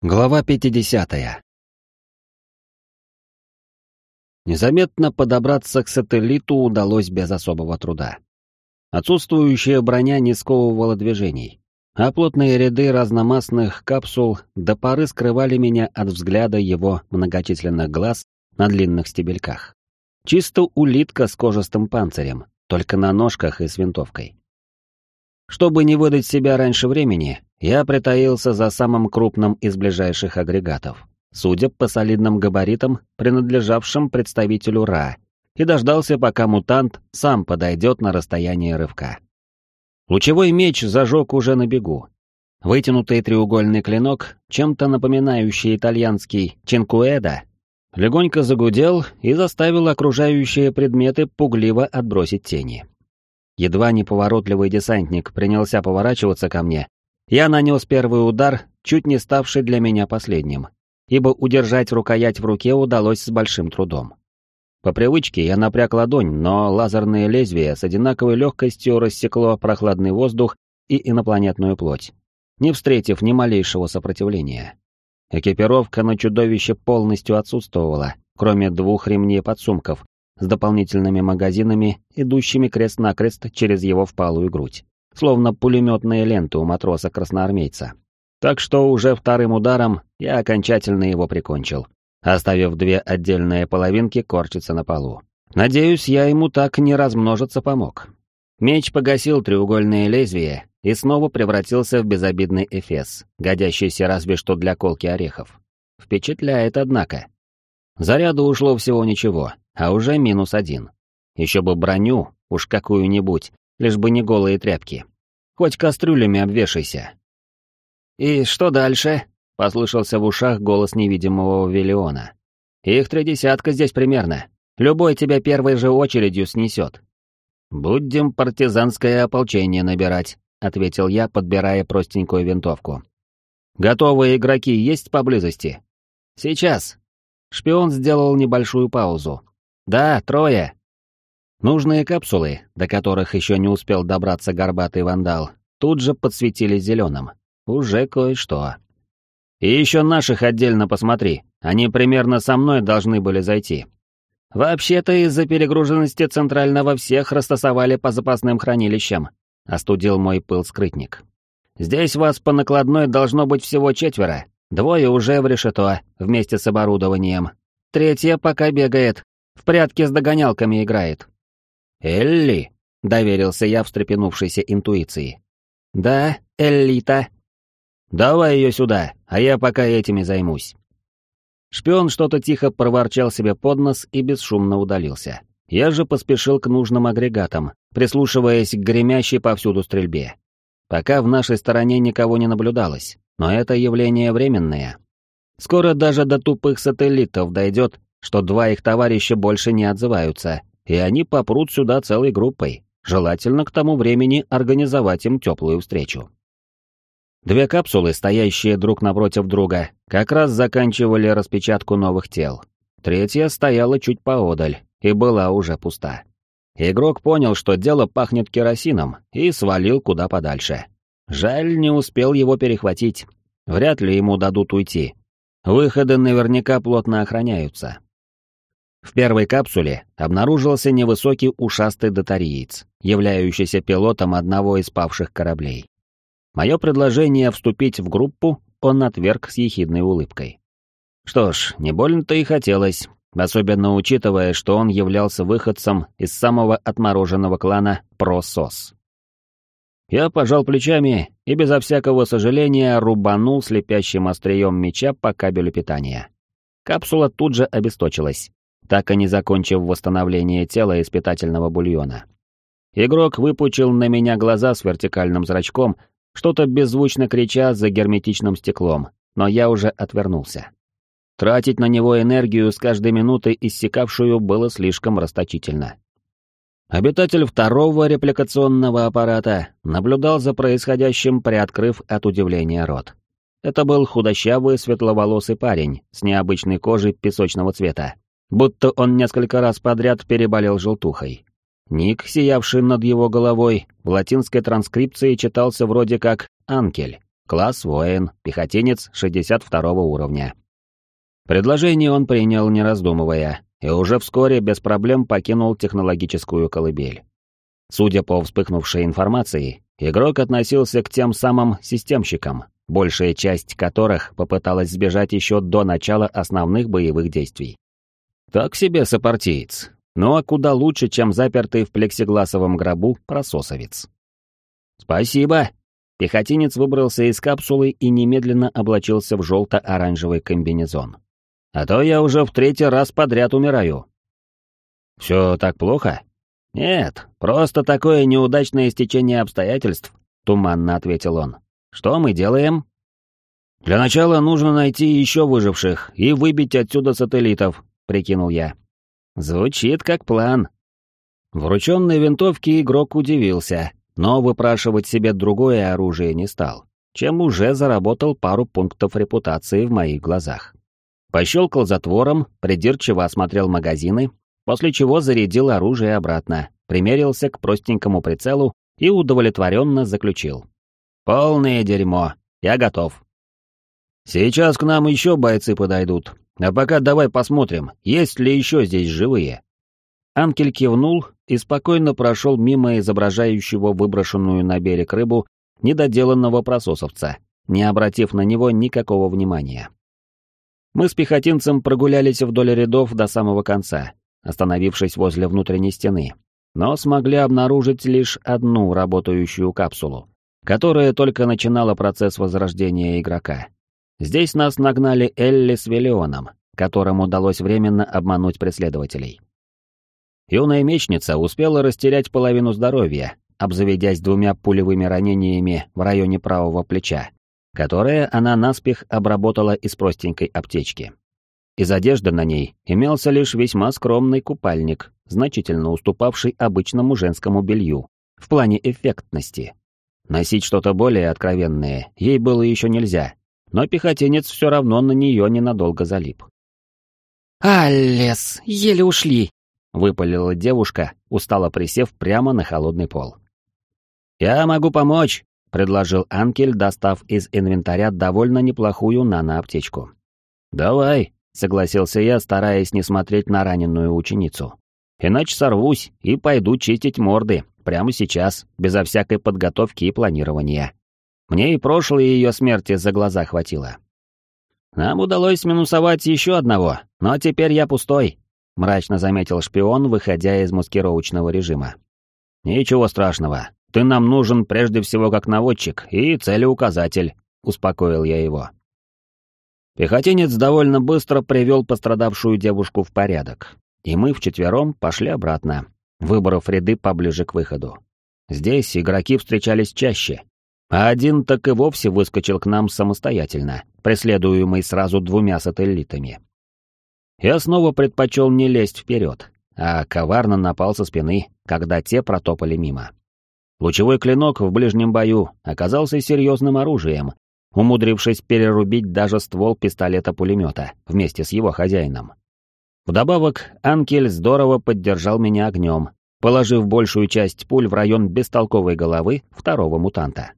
Глава 50. Незаметно подобраться к сателлиту удалось без особого труда. Отсутствующая броня не сковывала движений, а плотные ряды разномастных капсул до поры скрывали меня от взгляда его многочисленных глаз на длинных стебельках. Чисто улитка с кожистым панцирем, только на ножках и с винтовкой. Чтобы не выдать себя раньше времени, я притаился за самым крупным из ближайших агрегатов, судя по солидным габаритам, принадлежавшим представителю Ра, и дождался, пока мутант сам подойдет на расстояние рывка. Лучевой меч зажег уже на бегу. Вытянутый треугольный клинок, чем-то напоминающий итальянский чинкуэда, легонько загудел и заставил окружающие предметы пугливо отбросить тени. Едва неповоротливый десантник принялся поворачиваться ко мне, я нанес первый удар, чуть не ставший для меня последним, ибо удержать рукоять в руке удалось с большим трудом. По привычке я напряг ладонь, но лазерное лезвие с одинаковой легкостью рассекло прохладный воздух и инопланетную плоть, не встретив ни малейшего сопротивления. Экипировка на чудовище полностью отсутствовала, кроме двух ремней подсумков с дополнительными магазинами, идущими крест-накрест через его впалую грудь словно пулеметная лента у матроса-красноармейца. Так что уже вторым ударом я окончательно его прикончил, оставив две отдельные половинки корчиться на полу. Надеюсь, я ему так не размножиться помог. Меч погасил треугольное лезвие и снова превратился в безобидный эфес, годящийся разве что для колки орехов. Впечатляет, однако. Заряду ушло всего ничего, а уже минус один. Еще бы броню, уж какую-нибудь, лишь бы не голые тряпки. Хоть кастрюлями обвешайся. «И что дальше?» — послышался в ушах голос невидимого Виллиона. «Их три десятка здесь примерно. Любой тебя первой же очередью снесет». «Будем партизанское ополчение набирать», — ответил я, подбирая простенькую винтовку. «Готовые игроки есть поблизости?» «Сейчас». Шпион сделал небольшую паузу. «Да, трое. Нужные капсулы, до которых еще не успел добраться горбатый вандал, тут же подсветились зеленым. Уже кое-что. И еще наших отдельно посмотри, они примерно со мной должны были зайти. Вообще-то из-за перегруженности центрального всех растасовали по запасным хранилищам, остудил мой пыл скрытник. Здесь вас по накладной должно быть всего четверо, двое уже в решето, вместе с оборудованием. Третья пока бегает, в прятки с догонялками играет. «Элли?» — доверился я встрепенувшейся интуиции. «Да, Эллита». «Давай ее сюда, а я пока этими займусь». Шпион что-то тихо проворчал себе под нос и бесшумно удалился. Я же поспешил к нужным агрегатам, прислушиваясь к гремящей повсюду стрельбе. Пока в нашей стороне никого не наблюдалось, но это явление временное. Скоро даже до тупых сателлитов дойдет, что два их товарища больше не отзываются, и они попрут сюда целой группой, желательно к тому времени организовать им теплую встречу. Две капсулы, стоящие друг напротив друга, как раз заканчивали распечатку новых тел. Третья стояла чуть поодаль и была уже пуста. Игрок понял, что дело пахнет керосином, и свалил куда подальше. Жаль, не успел его перехватить. Вряд ли ему дадут уйти. Выходы наверняка плотно охраняются. В первой капсуле обнаружился невысокий ушастый дотариец, являющийся пилотом одного из павших кораблей. Мое предложение вступить в группу он отверг с ехидной улыбкой. Что ж, не больно-то и хотелось, особенно учитывая, что он являлся выходцем из самого отмороженного клана Просос. Я пожал плечами и безо всякого сожаления рубанул слепящим острием меча по кабелю питания. Капсула тут же обесточилась так и не закончив восстановление тела из питательного бульона. Игрок выпучил на меня глаза с вертикальным зрачком, что-то беззвучно крича за герметичным стеклом, но я уже отвернулся. Тратить на него энергию с каждой минутой иссякавшую было слишком расточительно. Обитатель второго репликационного аппарата наблюдал за происходящим, приоткрыв от удивления рот. Это был худощавый светловолосый парень с необычной кожей песочного цвета будто он несколько раз подряд переболел желтухой. Ник, сиявший над его головой, в латинской транскрипции читался вроде как «Анкель», класс воин, пехотинец 62 уровня. Предложение он принял, не раздумывая, и уже вскоре без проблем покинул технологическую колыбель. Судя по вспыхнувшей информации, игрок относился к тем самым системщикам, большая часть которых попыталась сбежать еще до начала основных боевых действий. Так себе сопартиец, ну а куда лучше, чем запертый в плексигласовом гробу прососовец. «Спасибо!» Пехотинец выбрался из капсулы и немедленно облачился в желто-оранжевый комбинезон. «А то я уже в третий раз подряд умираю». «Все так плохо?» «Нет, просто такое неудачное стечение обстоятельств», — туманно ответил он. «Что мы делаем?» «Для начала нужно найти еще выживших и выбить отсюда сателлитов», — прикинул я. Звучит как план. Врученной винтовке игрок удивился, но выпрашивать себе другое оружие не стал, чем уже заработал пару пунктов репутации в моих глазах. Пощелкал затвором, придирчиво осмотрел магазины, после чего зарядил оружие обратно, примерился к простенькому прицелу и удовлетворенно заключил. «Полное дерьмо. Я готов». «Сейчас к нам еще бойцы подойдут, а пока давай посмотрим, есть ли еще здесь живые. Анкель кивнул и спокойно прошел мимо изображающего выброшенную на берег рыбу недоделанного прососовца, не обратив на него никакого внимания. Мы с пехотинцем прогулялись вдоль рядов до самого конца, остановившись возле внутренней стены, но смогли обнаружить лишь одну работающую капсулу, которая только начинала процесс возрождения игрока. Здесь нас нагнали Элли с Велионом, которым удалось временно обмануть преследователей. Юная мечница успела растерять половину здоровья, обзаведясь двумя пулевыми ранениями в районе правого плеча, которое она наспех обработала из простенькой аптечки. Из одежды на ней имелся лишь весьма скромный купальник, значительно уступавший обычному женскому белью, в плане эффектности. Носить что-то более откровенное ей было еще нельзя, но пехотинец все равно на нее ненадолго залип. «Аллес, еле ушли!» — выпалила девушка, устало присев прямо на холодный пол. «Я могу помочь», — предложил Анкель, достав из инвентаря довольно неплохую наноаптечку. «Давай», — согласился я, стараясь не смотреть на раненую ученицу. «Иначе сорвусь и пойду чистить морды, прямо сейчас, безо всякой подготовки и планирования». Мне и прошлой ее смерти за глаза хватило. Нам удалось минусовать еще одного, но теперь я пустой, мрачно заметил шпион, выходя из маскировочного режима. Ничего страшного. Ты нам нужен прежде всего как наводчик и целеуказатель, успокоил я его. Пехотинец довольно быстро привел пострадавшую девушку в порядок, и мы вчетвером пошли обратно, выбрав ряды поближе к выходу. Здесь игроки встречались чаще, а один так и вовсе выскочил к нам самостоятельно, преследуемый сразу двумя сателлитами. Я снова предпочел не лезть вперед, а коварно напал со спины, когда те протопали мимо. Лучевой клинок в ближнем бою оказался серьезным оружием, умудрившись перерубить даже ствол пистолета-пулемета вместе с его хозяином. Вдобавок, Анкель здорово поддержал меня огнем, положив большую часть пуль в район бестолковой головы второго мутанта.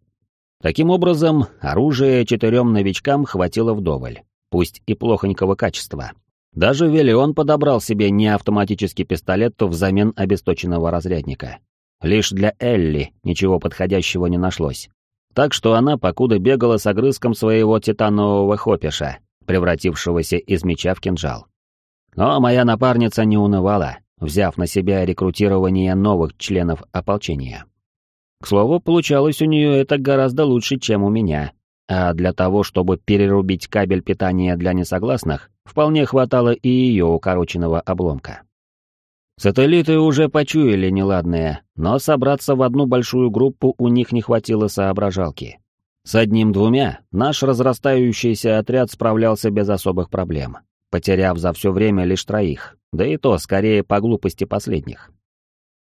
Таким образом, оружия четырем новичкам хватило вдоволь, пусть и плохонького качества. Даже Велион подобрал себе не автоматический пистолет взамен обесточенного разрядника. Лишь для Элли ничего подходящего не нашлось. Так что она покуда бегала с огрызком своего титанового хопиша, превратившегося из меча в кинжал. Но моя напарница не унывала, взяв на себя рекрутирование новых членов ополчения. К слову, получалось у нее это гораздо лучше, чем у меня. А для того, чтобы перерубить кабель питания для несогласных, вполне хватало и ее укороченного обломка. Сателлиты уже почуяли неладное, но собраться в одну большую группу у них не хватило соображалки. С одним-двумя наш разрастающийся отряд справлялся без особых проблем, потеряв за все время лишь троих, да и то скорее по глупости последних.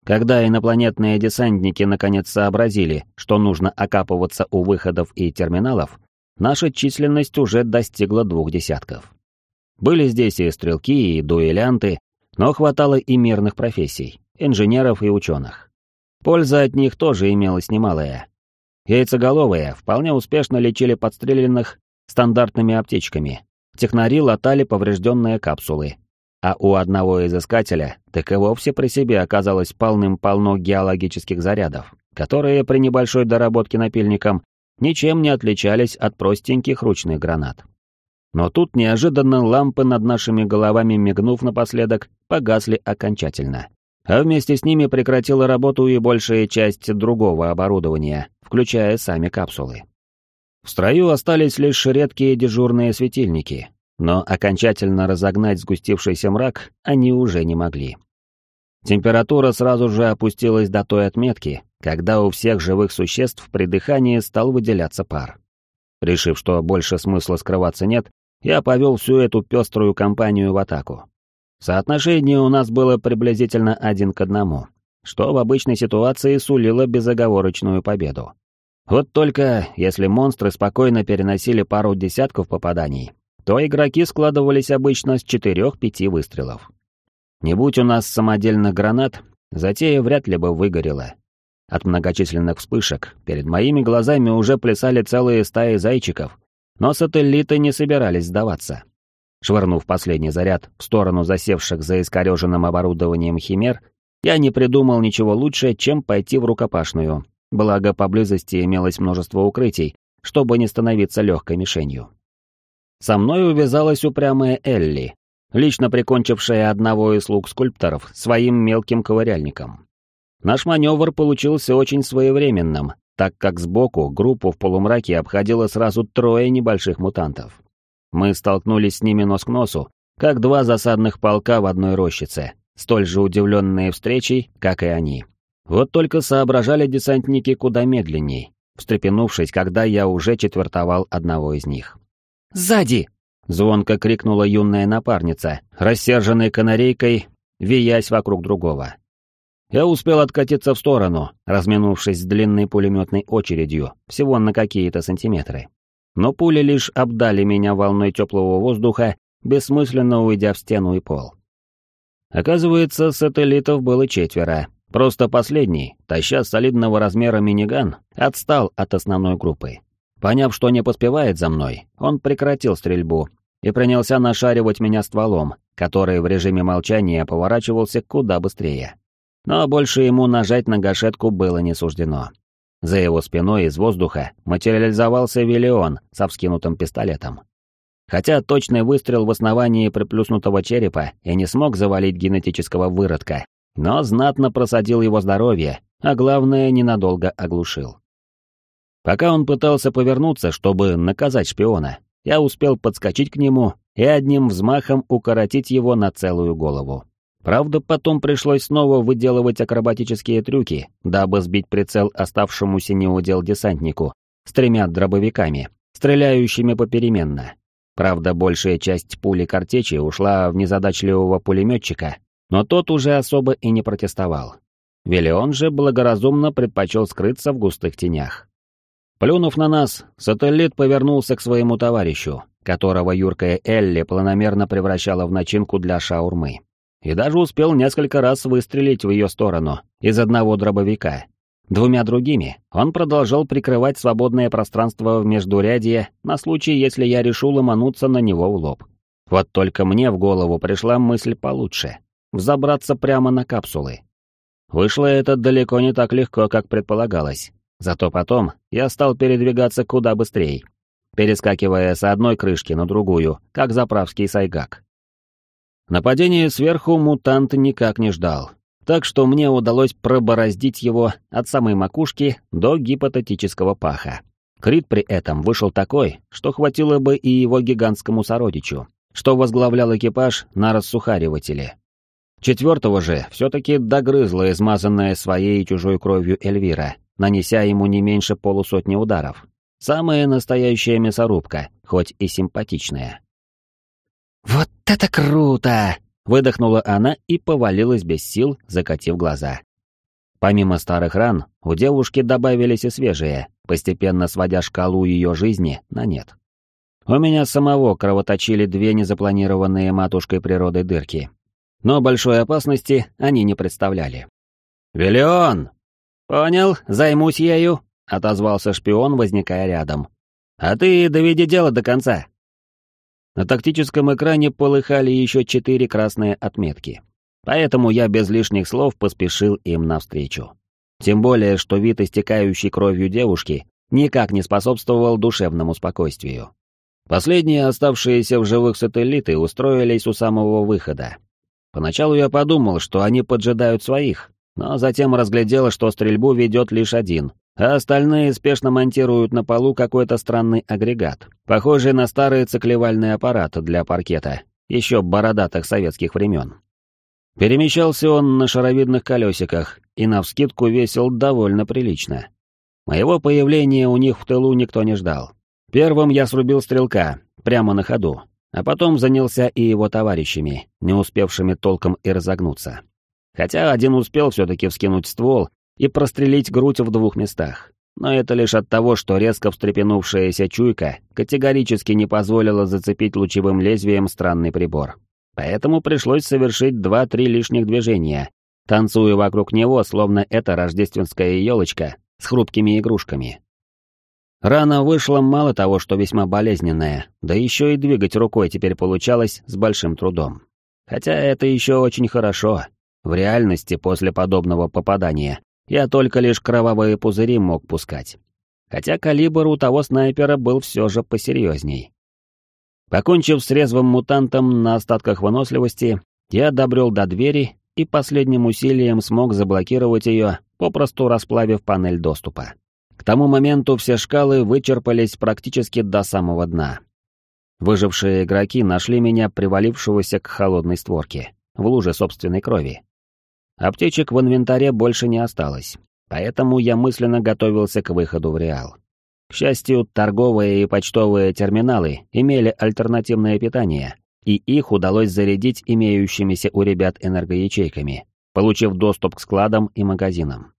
Когда инопланетные десантники наконец сообразили, что нужно окапываться у выходов и терминалов, наша численность уже достигла двух десятков. Были здесь и стрелки, и дуэлянты, но хватало и мирных профессий, инженеров и ученых. Польза от них тоже имелась немалая. Яйцеголовые вполне успешно лечили подстреленных стандартными аптечками. Технари латали поврежденные капсулы. А у одного из искателя так и вовсе при себе оказалось полным-полно геологических зарядов, которые при небольшой доработке напильником ничем не отличались от простеньких ручных гранат. Но тут неожиданно лампы над нашими головами, мигнув напоследок, погасли окончательно. А вместе с ними прекратила работу и большая часть другого оборудования, включая сами капсулы. В строю остались лишь редкие дежурные светильники, но окончательно разогнать сгустившийся мрак они уже не могли. Температура сразу же опустилась до той отметки, когда у всех живых существ при дыхании стал выделяться пар. Решив, что больше смысла скрываться нет, я повел всю эту пеструю компанию в атаку. Соотношение у нас было приблизительно один к одному, что в обычной ситуации сулило безоговорочную победу. Вот только, если монстры спокойно переносили пару десятков попаданий, то игроки складывались обычно с четырех-пяти выстрелов. Не будь у нас самодельных гранат, затея вряд ли бы выгорела. От многочисленных вспышек перед моими глазами уже плясали целые стаи зайчиков, но сателлиты не собирались сдаваться. Швырнув последний заряд в сторону засевших за искореженным оборудованием химер, я не придумал ничего лучше, чем пойти в рукопашную, благо поблизости имелось множество укрытий, чтобы не становиться легкой мишенью. Со мной увязалась упрямая Элли, лично прикончившая одного из слуг скульпторов своим мелким ковыряльником. Наш маневр получился очень своевременным, так как сбоку группу в полумраке обходило сразу трое небольших мутантов. Мы столкнулись с ними нос к носу, как два засадных полка в одной рощице, столь же удивленные встречей, как и они. Вот только соображали десантники куда медленней, встрепенувшись, когда я уже четвертовал одного из них. «Сзади!» — звонко крикнула юная напарница, рассерженной канарейкой, виясь вокруг другого. Я успел откатиться в сторону, разминувшись с длинной пулеметной очередью, всего на какие-то сантиметры. Но пули лишь обдали меня волной теплого воздуха, бессмысленно уйдя в стену и пол. Оказывается, сателлитов было четверо. Просто последний, таща солидного размера миниган, отстал от основной группы. Поняв, что не поспевает за мной, он прекратил стрельбу и принялся нашаривать меня стволом, который в режиме молчания поворачивался куда быстрее. Но больше ему нажать на гашетку было не суждено. За его спиной из воздуха материализовался Виллион со вскинутым пистолетом. Хотя точный выстрел в основании приплюснутого черепа и не смог завалить генетического выродка, но знатно просадил его здоровье, а главное, ненадолго оглушил. Пока он пытался повернуться, чтобы наказать шпиона, я успел подскочить к нему и одним взмахом укоротить его на целую голову. Правда, потом пришлось снова выделывать акробатические трюки, дабы сбить прицел оставшемуся неудел десантнику с тремя дробовиками, стреляющими попеременно. Правда, большая часть пули картечи ушла в незадачливого пулеметчика, но тот уже особо и не протестовал. Велион же благоразумно предпочел скрыться в густых тенях. Плюнув на нас, сателлит повернулся к своему товарищу, которого юркая Элли планомерно превращала в начинку для шаурмы и даже успел несколько раз выстрелить в ее сторону из одного дробовика. Двумя другими он продолжал прикрывать свободное пространство в междурядье на случай, если я решу ломануться на него в лоб. Вот только мне в голову пришла мысль получше — взобраться прямо на капсулы. Вышло это далеко не так легко, как предполагалось. Зато потом я стал передвигаться куда быстрее, перескакивая с одной крышки на другую, как заправский сайгак. Нападение сверху мутант никак не ждал, так что мне удалось пробороздить его от самой макушки до гипотетического паха. Крит при этом вышел такой, что хватило бы и его гигантскому сородичу, что возглавлял экипаж на рассухаривателе. Четвертого же все-таки догрызла измазанная своей и чужой кровью Эльвира, нанеся ему не меньше полусотни ударов. Самая настоящая мясорубка, хоть и симпатичная. «Вот это круто!» — выдохнула она и повалилась без сил, закатив глаза. Помимо старых ран, у девушки добавились и свежие, постепенно сводя шкалу ее жизни на нет. У меня самого кровоточили две незапланированные матушкой природы дырки. Но большой опасности они не представляли. «Виллион!» «Понял, займусь ею», отозвался шпион, возникая рядом. «А ты доведи дело до конца». На тактическом экране полыхали еще четыре красные отметки. Поэтому я без лишних слов поспешил им навстречу. Тем более, что вид истекающей кровью девушки никак не способствовал душевному спокойствию. Последние оставшиеся в живых сателлиты устроились у самого выхода. Поначалу я подумал, что они поджидают своих, но затем разглядел, что стрельбу ведет лишь один, а остальные спешно монтируют на полу какой-то странный агрегат, похожий на старый циклевальный аппарат для паркета, еще бородатых советских времен. Перемещался он на шаровидных колесиках и навскидку весил довольно прилично. Моего появления у них в тылу никто не ждал. Первым я срубил стрелка, прямо на ходу, а потом занялся и его товарищами, не успевшими толком и разогнуться. Хотя один успел все-таки вскинуть ствол и прострелить грудь в двух местах. Но это лишь от того, что резко встрепенувшаяся чуйка категорически не позволила зацепить лучевым лезвием странный прибор. Поэтому пришлось совершить два-три лишних движения, танцуя вокруг него, словно это рождественская елочка с хрупкими игрушками. Рана вышла мало того, что весьма болезненная, да еще и двигать рукой теперь получалось с большим трудом. Хотя это еще очень хорошо. В реальности после подобного попадания я только лишь кровавые пузыри мог пускать. Хотя калибр у того снайпера был все же посерьезней. Покончив с резвым мутантом на остатках выносливости, я добрел до двери и последним усилием смог заблокировать ее, попросту расплавив панель доступа. К тому моменту все шкалы вычерпались практически до самого дна. Выжившие игроки нашли меня привалившегося к холодной створке, в луже собственной крови. Аптечек в инвентаре больше не осталось, поэтому я мысленно готовился к выходу в Реал. К счастью, торговые и почтовые терминалы имели альтернативное питание, и их удалось зарядить имеющимися у ребят энергоячейками, получив доступ к складам и магазинам.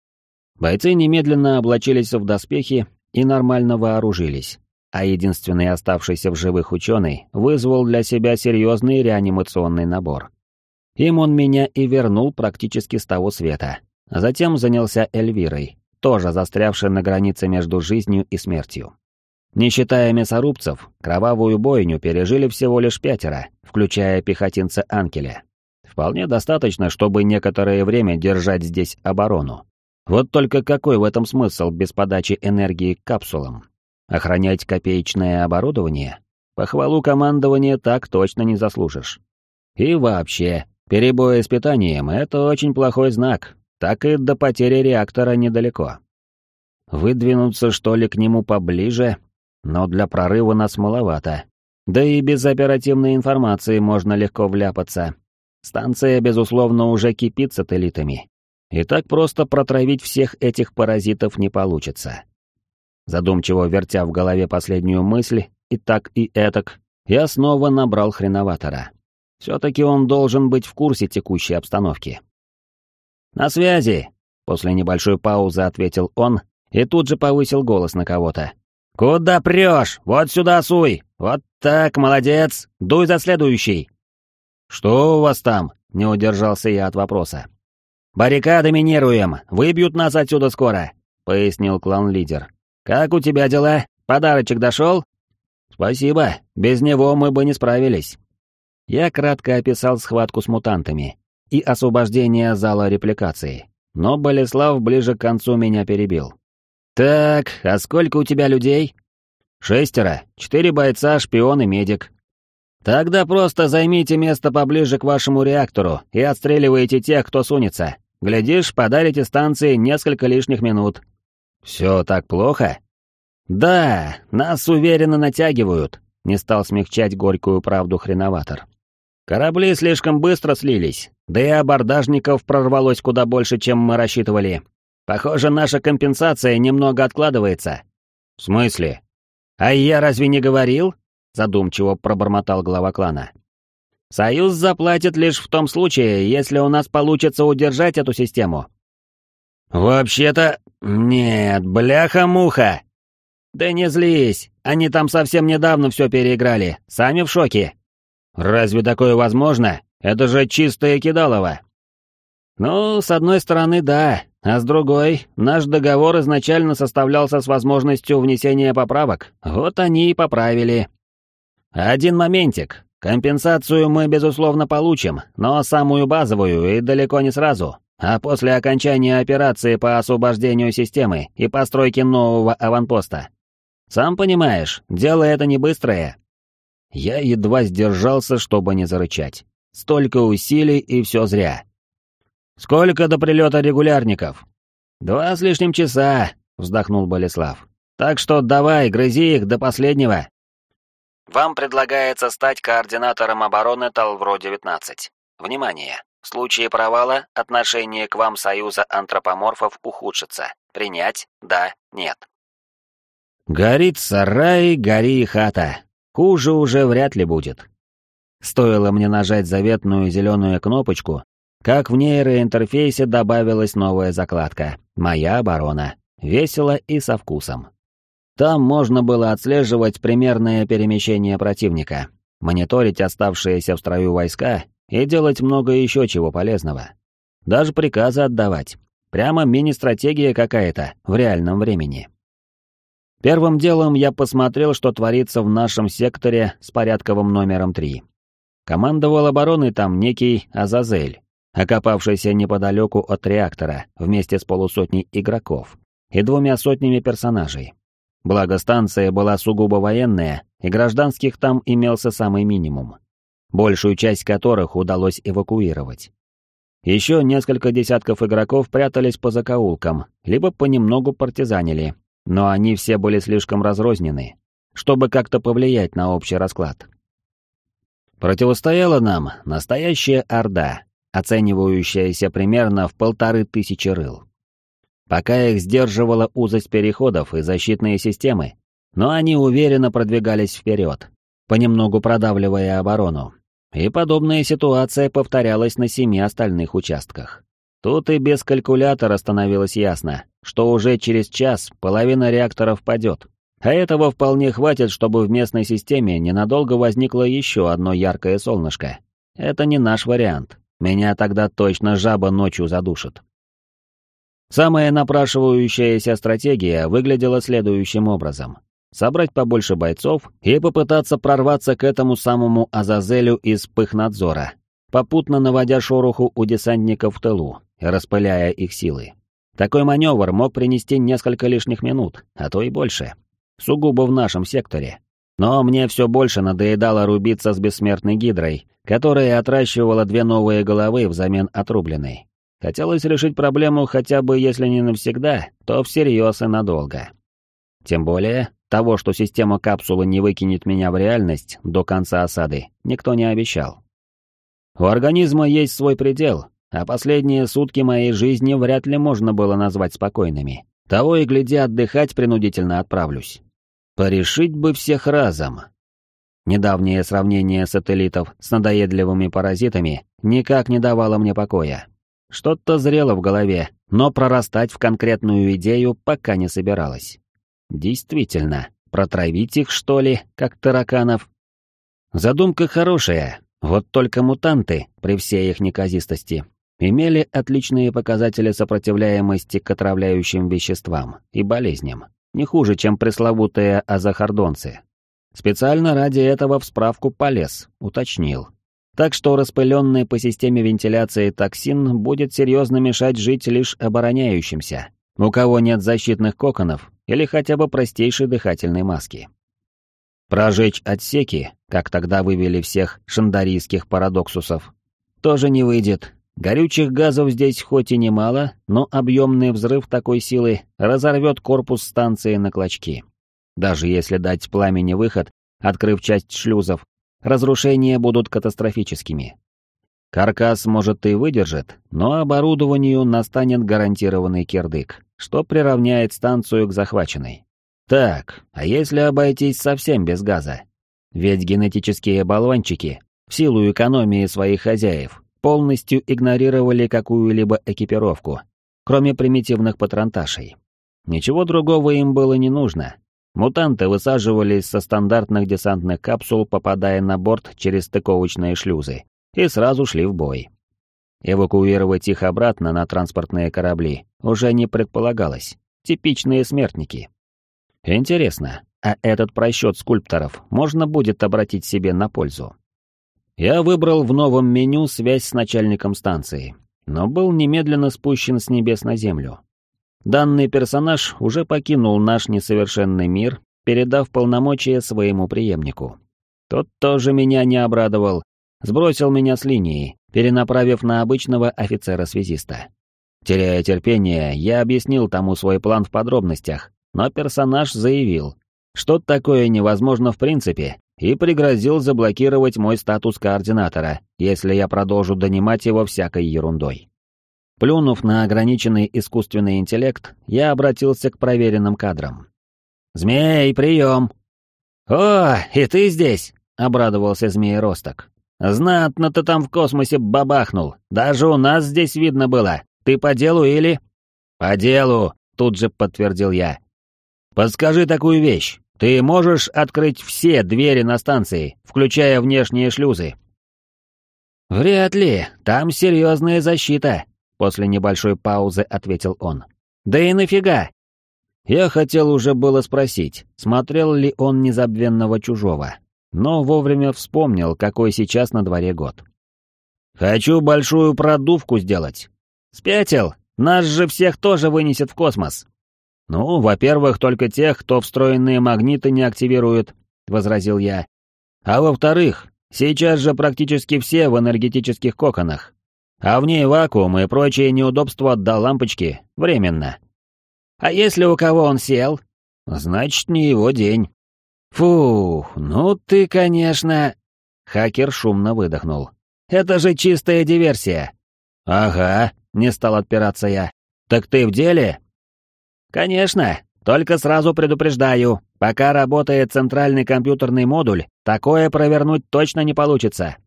Бойцы немедленно облачились в доспехи и нормально вооружились, а единственный оставшийся в живых ученый вызвал для себя серьезный реанимационный набор. Им он меня и вернул практически с того света, затем занялся Эльвирой, тоже застрявшей на границе между жизнью и смертью. Не считая мясорубцев, кровавую бойню пережили всего лишь пятеро, включая пехотинца Анкеля. Вполне достаточно, чтобы некоторое время держать здесь оборону. Вот только какой в этом смысл без подачи энергии к капсулам? Охранять копеечное оборудование? Похвалу командования так точно не заслужишь. И вообще, перебои с питанием — это очень плохой знак, так и до потери реактора недалеко. Выдвинуться, что ли, к нему поближе? Но для прорыва нас маловато. Да и без оперативной информации можно легко вляпаться. Станция, безусловно, уже кипит сателлитами, и так просто протравить всех этих паразитов не получится. Задумчиво вертя в голове последнюю мысль, и так и этак, я снова набрал хреноватора. Все-таки он должен быть в курсе текущей обстановки. «На связи!» — после небольшой паузы ответил он и тут же повысил голос на кого-то. «Куда прешь? Вот сюда суй! Вот так, молодец! Дуй за следующий!» «Что у вас там?» — не удержался я от вопроса. «Баррикады минируем, выбьют нас отсюда скоро», — пояснил клан-лидер. «Как у тебя дела? Подарочек дошел?» «Спасибо, без него мы бы не справились». Я кратко описал схватку с мутантами и освобождение зала репликации, но Болеслав ближе к концу меня перебил. «Так, а сколько у тебя людей?» «Шестеро, четыре бойца, шпион и медик». «Тогда просто займите место поближе к вашему реактору и отстреливайте тех, кто сунется. Глядишь, подарите станции несколько лишних минут». «Все так плохо?» «Да, нас уверенно натягивают», — не стал смягчать горькую правду хреноватор. «Корабли слишком быстро слились, да и абордажников прорвалось куда больше, чем мы рассчитывали. Похоже, наша компенсация немного откладывается». «В смысле?» «А я разве не говорил?» — задумчиво пробормотал глава клана. Союз заплатит лишь в том случае, если у нас получится удержать эту систему. Вообще-то... Нет, бляха-муха. Да не злись, они там совсем недавно все переиграли, сами в шоке. Разве такое возможно? Это же чистое кидалово. Ну, с одной стороны, да, а с другой, наш договор изначально составлялся с возможностью внесения поправок. Вот они и поправили. Один моментик. Компенсацию мы, безусловно, получим, но самую базовую и далеко не сразу, а после окончания операции по освобождению системы и постройке нового аванпоста. Сам понимаешь, дело это не быстрое. Я едва сдержался, чтобы не зарычать. Столько усилий и все зря. «Сколько до прилета регулярников?» «Два с лишним часа», — вздохнул Болеслав. «Так что давай, грызи их до последнего». Вам предлагается стать координатором обороны Талвро-19. Внимание! В случае провала отношение к вам Союза антропоморфов ухудшится. Принять? Да? Нет? Горит сарай, гори хата. Хуже уже вряд ли будет. Стоило мне нажать заветную зеленую кнопочку, как в нейроинтерфейсе добавилась новая закладка «Моя оборона». Весело и со вкусом. Там можно было отслеживать примерное перемещение противника, мониторить оставшиеся в строю войска и делать много еще чего полезного. Даже приказы отдавать. Прямо мини-стратегия какая-то в реальном времени. Первым делом я посмотрел, что творится в нашем секторе с порядковым номером 3. Командовал обороной там некий Азазель, окопавшийся неподалеку от реактора вместе с полусотней игроков и двумя сотнями персонажей. Благо станция была сугубо военная, и гражданских там имелся самый минимум, большую часть которых удалось эвакуировать. Еще несколько десятков игроков прятались по закоулкам, либо понемногу партизанили, но они все были слишком разрознены, чтобы как-то повлиять на общий расклад. Противостояла нам настоящая орда, оценивающаяся примерно в полторы тысячи рыл пока их сдерживала узость переходов и защитные системы, но они уверенно продвигались вперед, понемногу продавливая оборону. И подобная ситуация повторялась на семи остальных участках. Тут и без калькулятора становилось ясно, что уже через час половина реакторов падет. А этого вполне хватит, чтобы в местной системе ненадолго возникло еще одно яркое солнышко. Это не наш вариант. Меня тогда точно жаба ночью задушит. Самая напрашивающаяся стратегия выглядела следующим образом. Собрать побольше бойцов и попытаться прорваться к этому самому Азазелю из пыхнадзора, попутно наводя шороху у десантников в тылу распыляя их силы. Такой маневр мог принести несколько лишних минут, а то и больше. Сугубо в нашем секторе. Но мне все больше надоедало рубиться с бессмертной гидрой, которая отращивала две новые головы взамен отрубленной. Хотелось решить проблему хотя бы, если не навсегда, то всерьез и надолго. Тем более, того, что система капсулы не выкинет меня в реальность до конца осады, никто не обещал. У организма есть свой предел, а последние сутки моей жизни вряд ли можно было назвать спокойными. Того и гляди, отдыхать принудительно отправлюсь. Порешить бы всех разом. Недавнее сравнение сателлитов с надоедливыми паразитами никак не давало мне покоя. Что-то зрело в голове, но прорастать в конкретную идею пока не собиралась. Действительно, протравить их, что ли, как тараканов? Задумка хорошая, вот только мутанты, при всей их неказистости, имели отличные показатели сопротивляемости к отравляющим веществам и болезням, не хуже, чем пресловутые азахардонцы. Специально ради этого в справку полез, уточнил, так что распыленный по системе вентиляции токсин будет серьезно мешать жить лишь обороняющимся, у кого нет защитных коконов или хотя бы простейшей дыхательной маски. Прожечь отсеки, как тогда вывели всех шандарийских парадоксусов, тоже не выйдет. Горючих газов здесь хоть и немало, но объемный взрыв такой силы разорвет корпус станции на клочки. Даже если дать пламени выход, открыв часть шлюзов, разрушения будут катастрофическими. Каркас, может, и выдержит, но оборудованию настанет гарантированный кирдык, что приравняет станцию к захваченной. Так, а если обойтись совсем без газа? Ведь генетические болванчики, в силу экономии своих хозяев, полностью игнорировали какую-либо экипировку, кроме примитивных патронташей. Ничего другого им было не нужно, Мутанты высаживались со стандартных десантных капсул, попадая на борт через стыковочные шлюзы, и сразу шли в бой. Эвакуировать их обратно на транспортные корабли уже не предполагалось. Типичные смертники. Интересно, а этот просчет скульпторов можно будет обратить себе на пользу? Я выбрал в новом меню связь с начальником станции, но был немедленно спущен с небес на землю. Данный персонаж уже покинул наш несовершенный мир, передав полномочия своему преемнику. Тот тоже меня не обрадовал, сбросил меня с линии, перенаправив на обычного офицера-связиста. Теряя терпение, я объяснил тому свой план в подробностях, но персонаж заявил, что такое невозможно в принципе, и пригрозил заблокировать мой статус координатора, если я продолжу донимать его всякой ерундой. Плюнув на ограниченный искусственный интеллект, я обратился к проверенным кадрам. «Змей, прием!» «О, и ты здесь!» — обрадовался змееросток. «Знатно ты там в космосе бабахнул. Даже у нас здесь видно было. Ты по делу или...» «По делу», — тут же подтвердил я. «Подскажи такую вещь. Ты можешь открыть все двери на станции, включая внешние шлюзы?» «Вряд ли. Там серьезная защита», — после небольшой паузы ответил он. «Да и нафига?» Я хотел уже было спросить, смотрел ли он незабвенного чужого, но вовремя вспомнил, какой сейчас на дворе год. «Хочу большую продувку сделать». «Спятил? Нас же всех тоже вынесет в космос». «Ну, во-первых, только тех, кто встроенные магниты не активирует», — возразил я. «А во-вторых, сейчас же практически все в энергетических коконах. А в ней вакуум и прочие неудобства до лампочки, временно». «А если у кого он сел?» «Значит, не его день». «Фух, ну ты, конечно...» Хакер шумно выдохнул. «Это же чистая диверсия!» «Ага», — не стал отпираться я. «Так ты в деле?» «Конечно, только сразу предупреждаю, пока работает центральный компьютерный модуль, такое провернуть точно не получится».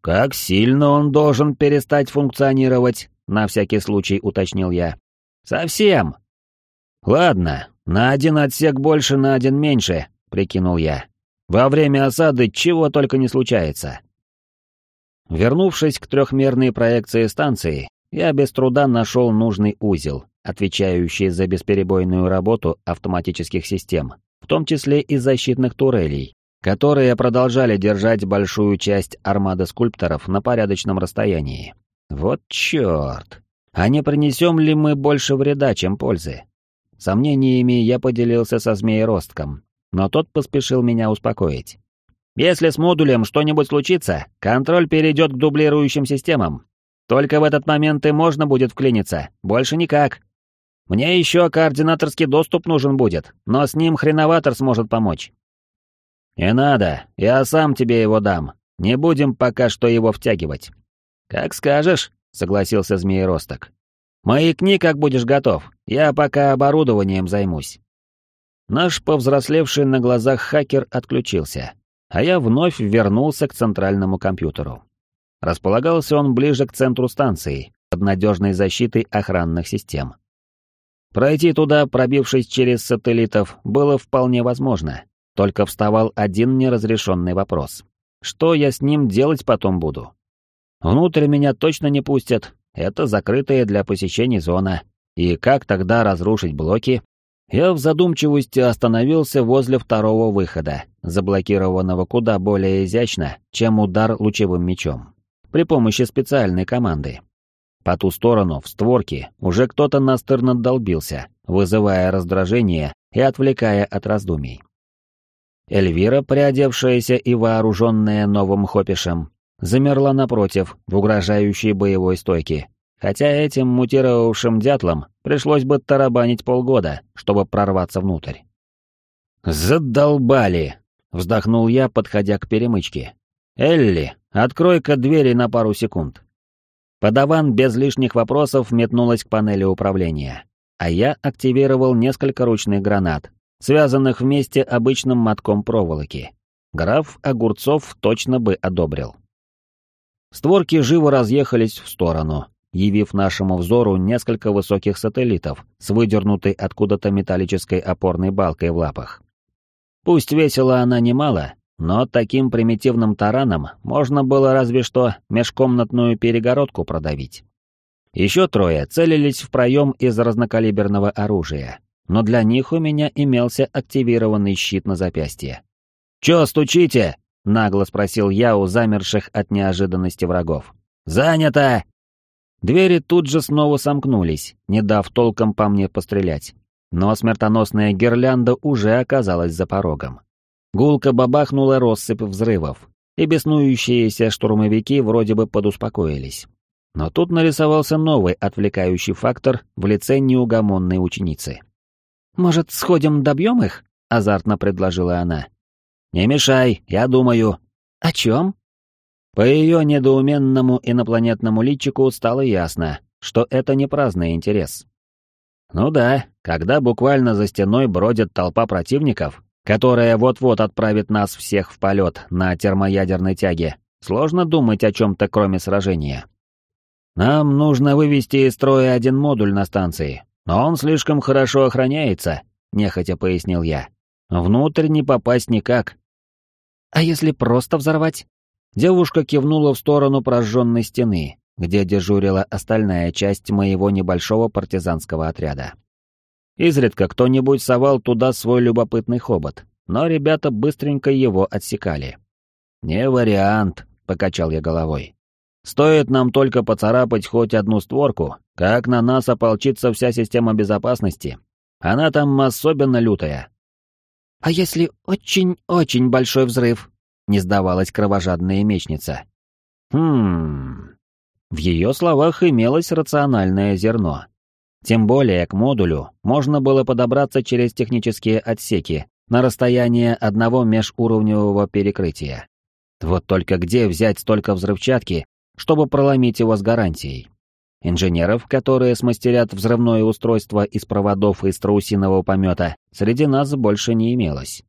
«Как сильно он должен перестать функционировать?» — на всякий случай уточнил я. «Совсем». «Ладно, на один отсек больше, на один меньше», — прикинул я. «Во время осады чего только не случается». Вернувшись к трехмерной проекции станции, я без труда нашел нужный узел, отвечающий за бесперебойную работу автоматических систем, в том числе и защитных турелей, которые продолжали держать большую часть армады скульпторов на порядочном расстоянии. Вот черт! А не принесем ли мы больше вреда, чем пользы? Сомнениями я поделился со змееростком, но тот поспешил меня успокоить. Если с модулем что-нибудь случится, контроль перейдет к дублирующим системам. Только в этот момент и можно будет вклиниться, больше никак. Мне еще координаторский доступ нужен будет, но с ним хреноватор сможет помочь. Не надо, я сам тебе его дам. Не будем пока что его втягивать. Как скажешь, согласился Змееросток. Маякни, как будешь готов. Я пока оборудованием займусь. Наш повзрослевший на глазах хакер отключился, а я вновь вернулся к центральному компьютеру. Располагался он ближе к центру станции, под надежной защитой охранных систем. Пройти туда, пробившись через сателлитов, было вполне возможно, только вставал один неразрешенный вопрос. Что я с ним делать потом буду? Внутрь меня точно не пустят, это закрытая для посещений зона. И как тогда разрушить блоки? Я в задумчивости остановился возле второго выхода, заблокированного куда более изящно, чем удар лучевым мечом, при помощи специальной команды. По ту сторону, в створке, уже кто-то настырно долбился, вызывая раздражение и отвлекая от раздумий. Эльвира, приодевшаяся и вооруженная новым хопишем, замерла напротив, в угрожающей боевой стойке. Хотя этим мутировавшим дятлам пришлось бы тарабанить полгода, чтобы прорваться внутрь. «Задолбали!» — вздохнул я, подходя к перемычке. «Элли, открой-ка двери на пару секунд». Подаван без лишних вопросов метнулась к панели управления, а я активировал несколько ручных гранат, связанных вместе обычным мотком проволоки. Граф Огурцов точно бы одобрил. Створки живо разъехались в сторону, явив нашему взору несколько высоких сателлитов с выдернутой откуда-то металлической опорной балкой в лапах. Пусть весила она немало, но таким примитивным тараном можно было разве что межкомнатную перегородку продавить. Еще трое целились в проем из разнокалиберного оружия, но для них у меня имелся активированный щит на запястье. «Чё стучите?» — нагло спросил я у замерших от неожиданности врагов. «Занято!» Двери тут же снова сомкнулись, не дав толком по мне пострелять. Но смертоносная гирлянда уже оказалась за порогом. Гулко бабахнула россыпь взрывов, и беснующиеся штурмовики вроде бы подуспокоились. Но тут нарисовался новый отвлекающий фактор в лице неугомонной ученицы. «Может, сходим добьем их?» — азартно предложила она. «Не мешай, я думаю». «О чем?» По ее недоуменному инопланетному личику стало ясно, что это не праздный интерес. Ну да, когда буквально за стеной бродит толпа противников, которая вот-вот отправит нас всех в полет на термоядерной тяге, сложно думать о чем-то кроме сражения. Нам нужно вывести из строя один модуль на станции, но он слишком хорошо охраняется, нехотя пояснил я. Внутрь не попасть никак. А если просто взорвать? Девушка кивнула в сторону прожженной стены, где дежурила остальная часть моего небольшого партизанского отряда. Изредка кто-нибудь совал туда свой любопытный хобот, но ребята быстренько его отсекали. «Не вариант», — покачал я головой. «Стоит нам только поцарапать хоть одну створку, как на нас ополчится вся система безопасности. Она там особенно лютая». «А если очень-очень большой взрыв?» — не сдавалась кровожадная мечница. «Хм...» В ее словах имелось рациональное зерно. Тем более к модулю можно было подобраться через технические отсеки на расстояние одного межуровневого перекрытия. Вот только где взять столько взрывчатки, чтобы проломить его с гарантией? Инженеров, которые смастерят взрывное устройство из проводов и страусиного помета, среди нас больше не имелось.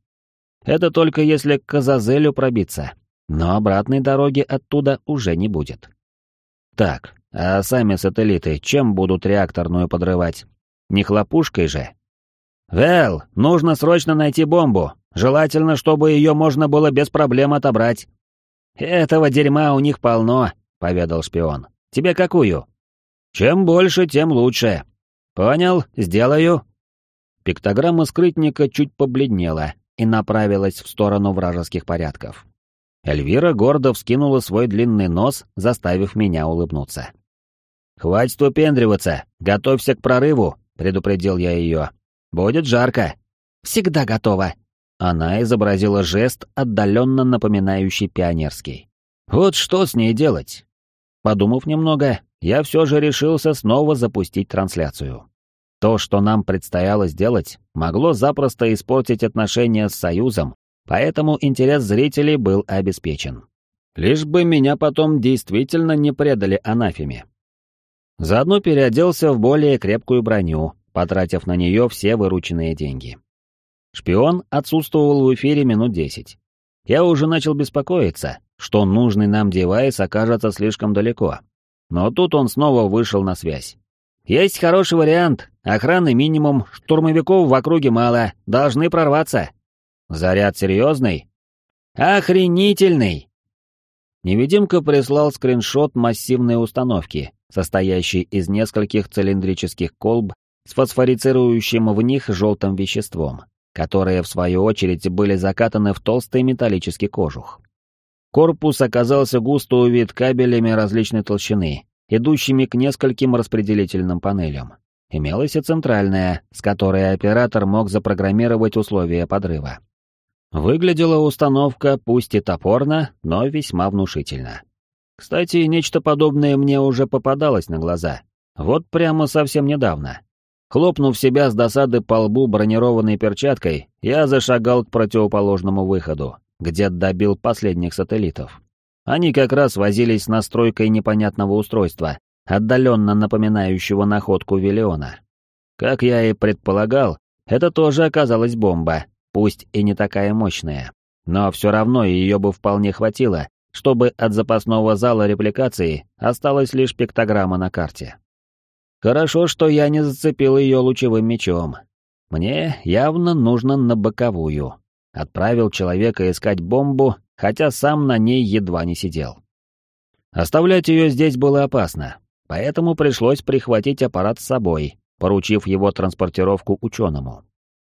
Это только если к Казазелю пробиться, но обратной дороги оттуда уже не будет. Так, а сами сателлиты чем будут реакторную подрывать? Не хлопушкой же? «Вэл, нужно срочно найти бомбу. Желательно, чтобы ее можно было без проблем отобрать». «Этого дерьма у них полно», — поведал шпион. «Тебе какую?» «Чем больше, тем лучше». «Понял, сделаю». Пиктограмма скрытника чуть побледнела и направилась в сторону вражеских порядков. Эльвира гордо вскинула свой длинный нос, заставив меня улыбнуться. «Хватит упендриваться, готовься к прорыву», — предупредил я ее. «Будет жарко». «Всегда готова». Она изобразила жест, отдаленно напоминающий пионерский. «Вот что с ней делать?» Подумав немного, я все же решился снова запустить трансляцию. То, что нам предстояло сделать, могло запросто испортить отношения с Союзом поэтому интерес зрителей был обеспечен. Лишь бы меня потом действительно не предали анафеме. Заодно переоделся в более крепкую броню, потратив на нее все вырученные деньги. Шпион отсутствовал в эфире минут десять. Я уже начал беспокоиться, что нужный нам девайс окажется слишком далеко. Но тут он снова вышел на связь. «Есть хороший вариант. Охраны минимум, штурмовиков в округе мало, должны прорваться. Заряд серьезный? Охренительный! Невидимка прислал скриншот массивной установки, состоящей из нескольких цилиндрических колб с фосфорицирующим в них желтым веществом, которые, в свою очередь, были закатаны в толстый металлический кожух. Корпус оказался густо увит кабелями различной толщины, идущими к нескольким распределительным панелям. Имелась и центральная, с которой оператор мог запрограммировать условия подрыва. Выглядела установка пусть и топорно, но весьма внушительно. Кстати, нечто подобное мне уже попадалось на глаза. Вот прямо совсем недавно. Хлопнув себя с досады по лбу бронированной перчаткой, я зашагал к противоположному выходу, где добил последних сателлитов. Они как раз возились с настройкой непонятного устройства, отдаленно напоминающего находку Виллиона. Как я и предполагал, это тоже оказалась бомба, пусть и не такая мощная, но все равно ее бы вполне хватило, чтобы от запасного зала репликации осталась лишь пиктограмма на карте. Хорошо, что я не зацепил ее лучевым мечом. Мне явно нужно на боковую. отправил человека искать бомбу, хотя сам на ней едва не сидел. Оставлять ее здесь было опасно, поэтому пришлось прихватить аппарат с собой, поручив его транспортировку ученому.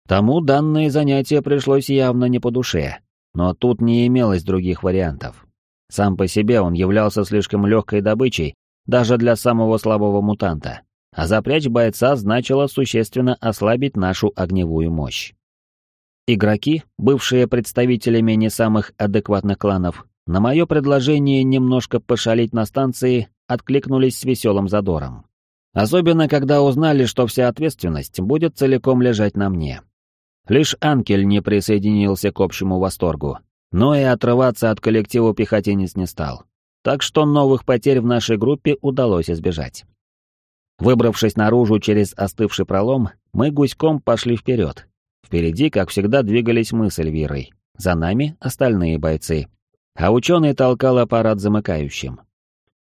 Тому данное занятие пришлось явно не по душе, но тут не имелось других вариантов. Сам по себе он являлся слишком легкой добычей даже для самого слабого мутанта, а запрячь бойца значило существенно ослабить нашу огневую мощь. Игроки, бывшие представителями не самых адекватных кланов, на мое предложение немножко пошалить на станции, откликнулись с веселым задором. Особенно, когда узнали, что вся ответственность будет целиком лежать на мне. Лишь Анкель не присоединился к общему восторгу, но и отрываться от коллектива пехотинец не стал. Так что новых потерь в нашей группе удалось избежать. Выбравшись наружу через остывший пролом, мы гуськом пошли вперед. Впереди, как всегда, двигались мы с Эльвирой. За нами остальные бойцы. А ученый толкал аппарат замыкающим.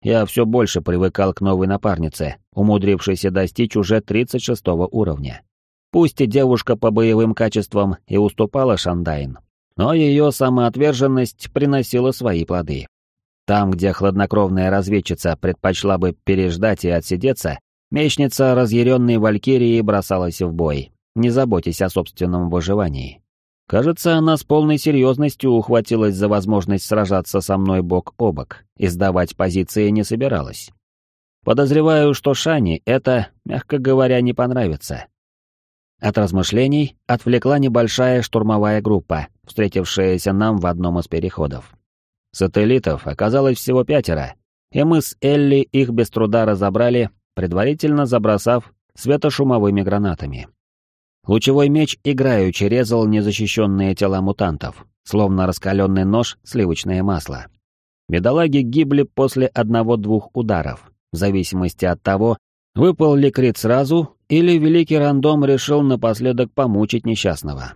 Я все больше привыкал к новой напарнице, умудрившейся достичь уже 36 уровня. Пусть и девушка по боевым качествам и уступала Шандайн, но ее самоотверженность приносила свои плоды. Там, где хладнокровная разведчица предпочла бы переждать и отсидеться, мечница разъяренной валькирии бросалась в бой, не заботясь о собственном выживании. Кажется, она с полной серьезностью ухватилась за возможность сражаться со мной бок о бок и сдавать позиции не собиралась. Подозреваю, что Шани это, мягко говоря, не понравится, от размышлений отвлекла небольшая штурмовая группа, встретившаяся нам в одном из переходов. Сателлитов оказалось всего пятеро, и мы с Элли их без труда разобрали, предварительно забросав светошумовыми гранатами. Лучевой меч играючи резал незащищенные тела мутантов, словно раскаленный нож сливочное масло. Бедолаги гибли после одного-двух ударов, в зависимости от того, выпал ли крит сразу или великий рандом решил напоследок помучить несчастного.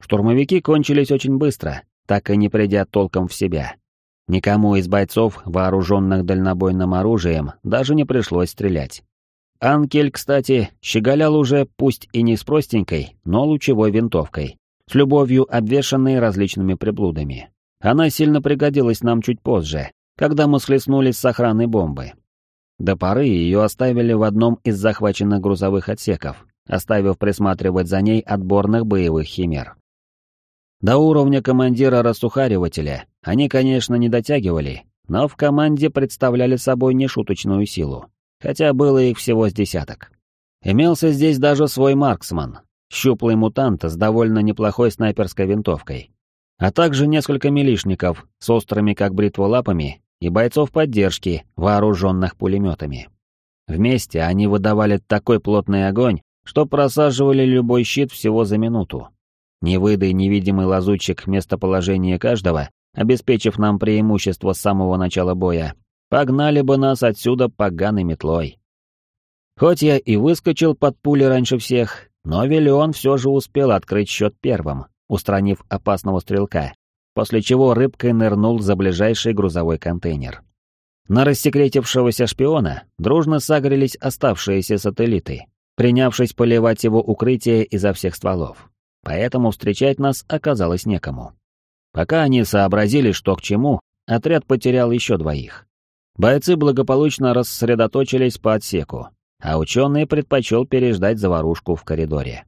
Штурмовики кончились очень быстро, так и не придя толком в себя. Никому из бойцов, вооруженных дальнобойным оружием, даже не пришлось стрелять. Анкель, кстати, щеголял уже, пусть и не с простенькой, но лучевой винтовкой, с любовью обвешанной различными приблудами. Она сильно пригодилась нам чуть позже, когда мы схлестнулись с охраной бомбы. До поры ее оставили в одном из захваченных грузовых отсеков, оставив присматривать за ней отборных боевых химер. До уровня командира-рассухаривателя они, конечно, не дотягивали, но в команде представляли собой нешуточную силу, хотя было их всего с десяток. Имелся здесь даже свой марксман, щуплый мутант с довольно неплохой снайперской винтовкой, а также несколько милишников с острыми как бритва лапами и бойцов поддержки, вооруженных пулеметами. Вместе они выдавали такой плотный огонь, что просаживали любой щит всего за минуту. Не выдай невидимый лазутчик местоположение каждого, обеспечив нам преимущество с самого начала боя, погнали бы нас отсюда поганой метлой. Хоть я и выскочил под пули раньше всех, но Виллион все же успел открыть счет первым, устранив опасного стрелка, после чего рыбкой нырнул за ближайший грузовой контейнер. На рассекретившегося шпиона дружно сагрились оставшиеся сателлиты, принявшись поливать его укрытие изо всех стволов. Поэтому встречать нас оказалось некому. Пока они сообразили, что к чему, отряд потерял еще двоих. Бойцы благополучно рассредоточились по отсеку, а ученый предпочел переждать заварушку в коридоре.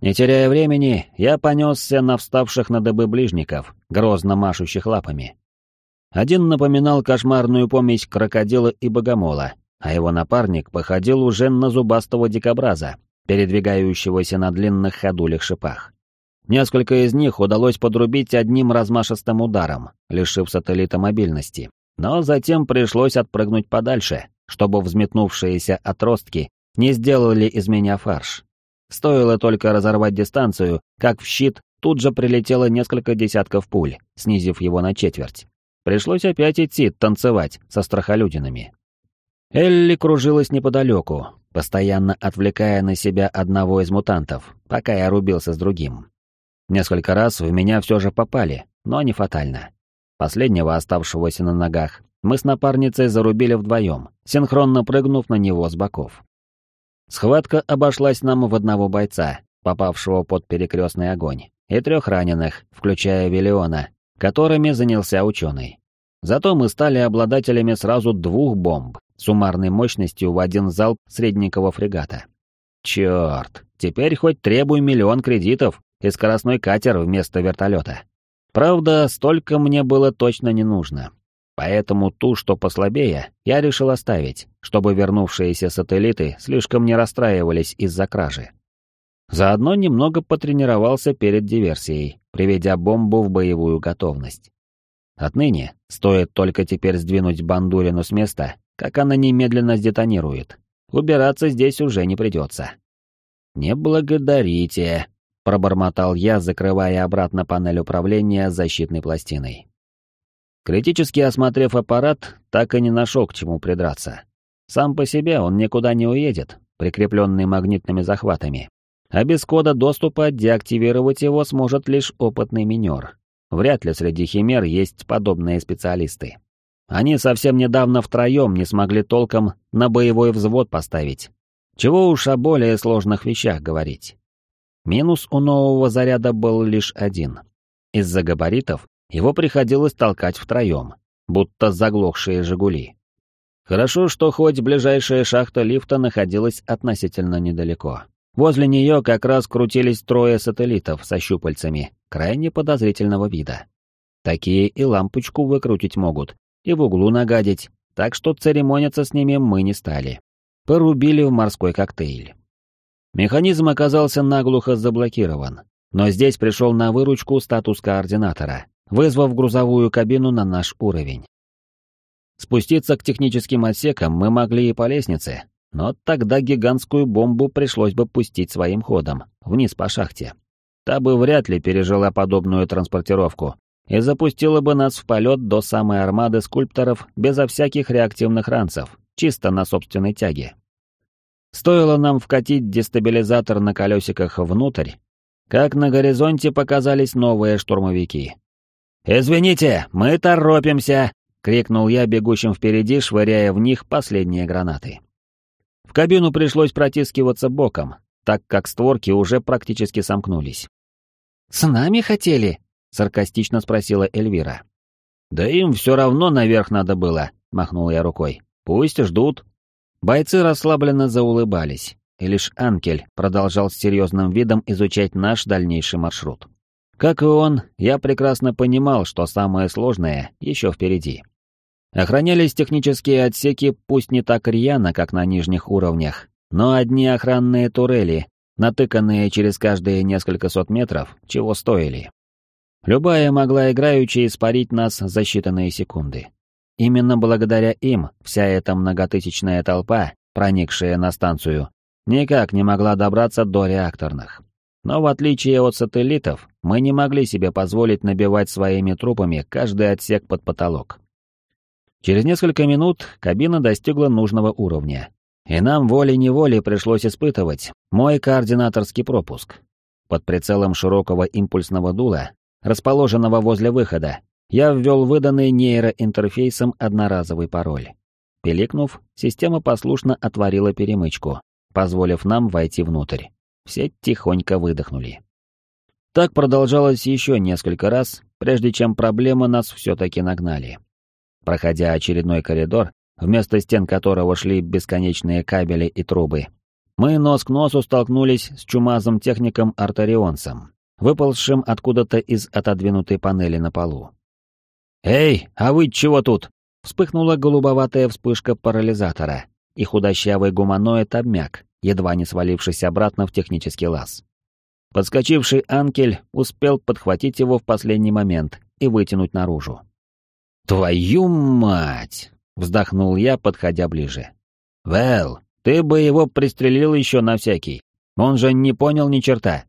Не теряя времени, я понесся на вставших на дыбы ближников, грозно машущих лапами. Один напоминал кошмарную помесь крокодила и богомола, а его напарник походил уже на зубастого дикобраза, передвигающегося на длинных ходулях шипах. Несколько из них удалось подрубить одним размашистым ударом, лишив сателлита мобильности, но затем пришлось отпрыгнуть подальше, чтобы взметнувшиеся отростки не сделали из меня фарш. Стоило только разорвать дистанцию, как в щит тут же прилетело несколько десятков пуль, снизив его на четверть. Пришлось опять идти танцевать со страхолюдинами. Элли кружилась неподалеку, постоянно отвлекая на себя одного из мутантов, пока я рубился с другим. Несколько раз в меня все же попали, но не фатально. Последнего, оставшегося на ногах, мы с напарницей зарубили вдвоем, синхронно прыгнув на него с боков. Схватка обошлась нам в одного бойца, попавшего под перекрестный огонь, и трех раненых, включая Виллиона, которыми занялся ученый. Зато мы стали обладателями сразу двух бомб, суммарной мощностью в один залп средненького фрегата. Черт, теперь хоть требуй миллион кредитов и скоростной катер вместо вертолета. Правда, столько мне было точно не нужно. Поэтому ту, что послабее, я решил оставить, чтобы вернувшиеся сателлиты слишком не расстраивались из-за кражи. Заодно немного потренировался перед диверсией, приведя бомбу в боевую готовность. Отныне, стоит только теперь сдвинуть бандурину с места, как она немедленно сдетонирует. Убираться здесь уже не придется. «Не благодарите», — пробормотал я, закрывая обратно панель управления защитной пластиной. Критически осмотрев аппарат, так и не нашел к чему придраться. Сам по себе он никуда не уедет, прикрепленный магнитными захватами, а без кода доступа деактивировать его сможет лишь опытный минер. Вряд ли среди химер есть подобные специалисты. Они совсем недавно втроем не смогли толком на боевой взвод поставить. Чего уж о более сложных вещах говорить. Минус у нового заряда был лишь один. Из-за габаритов его приходилось толкать втроем, будто заглохшие «Жигули». Хорошо, что хоть ближайшая шахта лифта находилась относительно недалеко. Возле нее как раз крутились трое сателлитов со щупальцами, крайне подозрительного вида. Такие и лампочку выкрутить могут, и в углу нагадить, так что церемониться с ними мы не стали. Порубили в морской коктейль. Механизм оказался наглухо заблокирован, но здесь пришел на выручку статус координатора, вызвав грузовую кабину на наш уровень. Спуститься к техническим отсекам мы могли и по лестнице, но тогда гигантскую бомбу пришлось бы пустить своим ходом, вниз по шахте. Та бы вряд ли пережила подобную транспортировку и запустила бы нас в полет до самой армады скульпторов безо всяких реактивных ранцев, чисто на собственной тяге. Стоило нам вкатить дестабилизатор на колесиках внутрь, как на горизонте показались новые штурмовики. «Извините, мы торопимся!» — крикнул я бегущим впереди, швыряя в них последние гранаты. В кабину пришлось протискиваться боком, так как створки уже практически сомкнулись. «С нами хотели?» — саркастично спросила Эльвира. «Да им все равно наверх надо было», — махнул я рукой. «Пусть ждут». Бойцы расслабленно заулыбались, и лишь Анкель продолжал с серьезным видом изучать наш дальнейший маршрут. Как и он, я прекрасно понимал, что самое сложное еще впереди. Охранялись технические отсеки пусть не так рьяно, как на нижних уровнях, но одни охранные турели, натыканные через каждые несколько сот метров, чего стоили. Любая могла играючи испарить нас за считанные секунды. Именно благодаря им вся эта многотысячная толпа, проникшая на станцию, никак не могла добраться до реакторных. Но в отличие от сателлитов, мы не могли себе позволить набивать своими трупами каждый отсек под потолок. Через несколько минут кабина достигла нужного уровня, и нам волей-неволей пришлось испытывать мой координаторский пропуск. Под прицелом широкого импульсного дула, расположенного возле выхода, я ввел выданный нейроинтерфейсом одноразовый пароль. Пиликнув, система послушно отворила перемычку, позволив нам войти внутрь. Все тихонько выдохнули. Так продолжалось еще несколько раз, прежде чем проблемы нас все-таки нагнали. Проходя очередной коридор, вместо стен которого шли бесконечные кабели и трубы, мы нос к носу столкнулись с чумазым техником Артарионцем, выползшим откуда-то из отодвинутой панели на полу. «Эй, а вы чего тут?» Вспыхнула голубоватая вспышка парализатора, и худощавый гуманоид обмяк, едва не свалившись обратно в технический лаз. Подскочивший Анкель успел подхватить его в последний момент и вытянуть наружу. «Твою мать!» — вздохнул я, подходя ближе. «Вэл, ты бы его пристрелил еще на всякий. Он же не понял ни черта».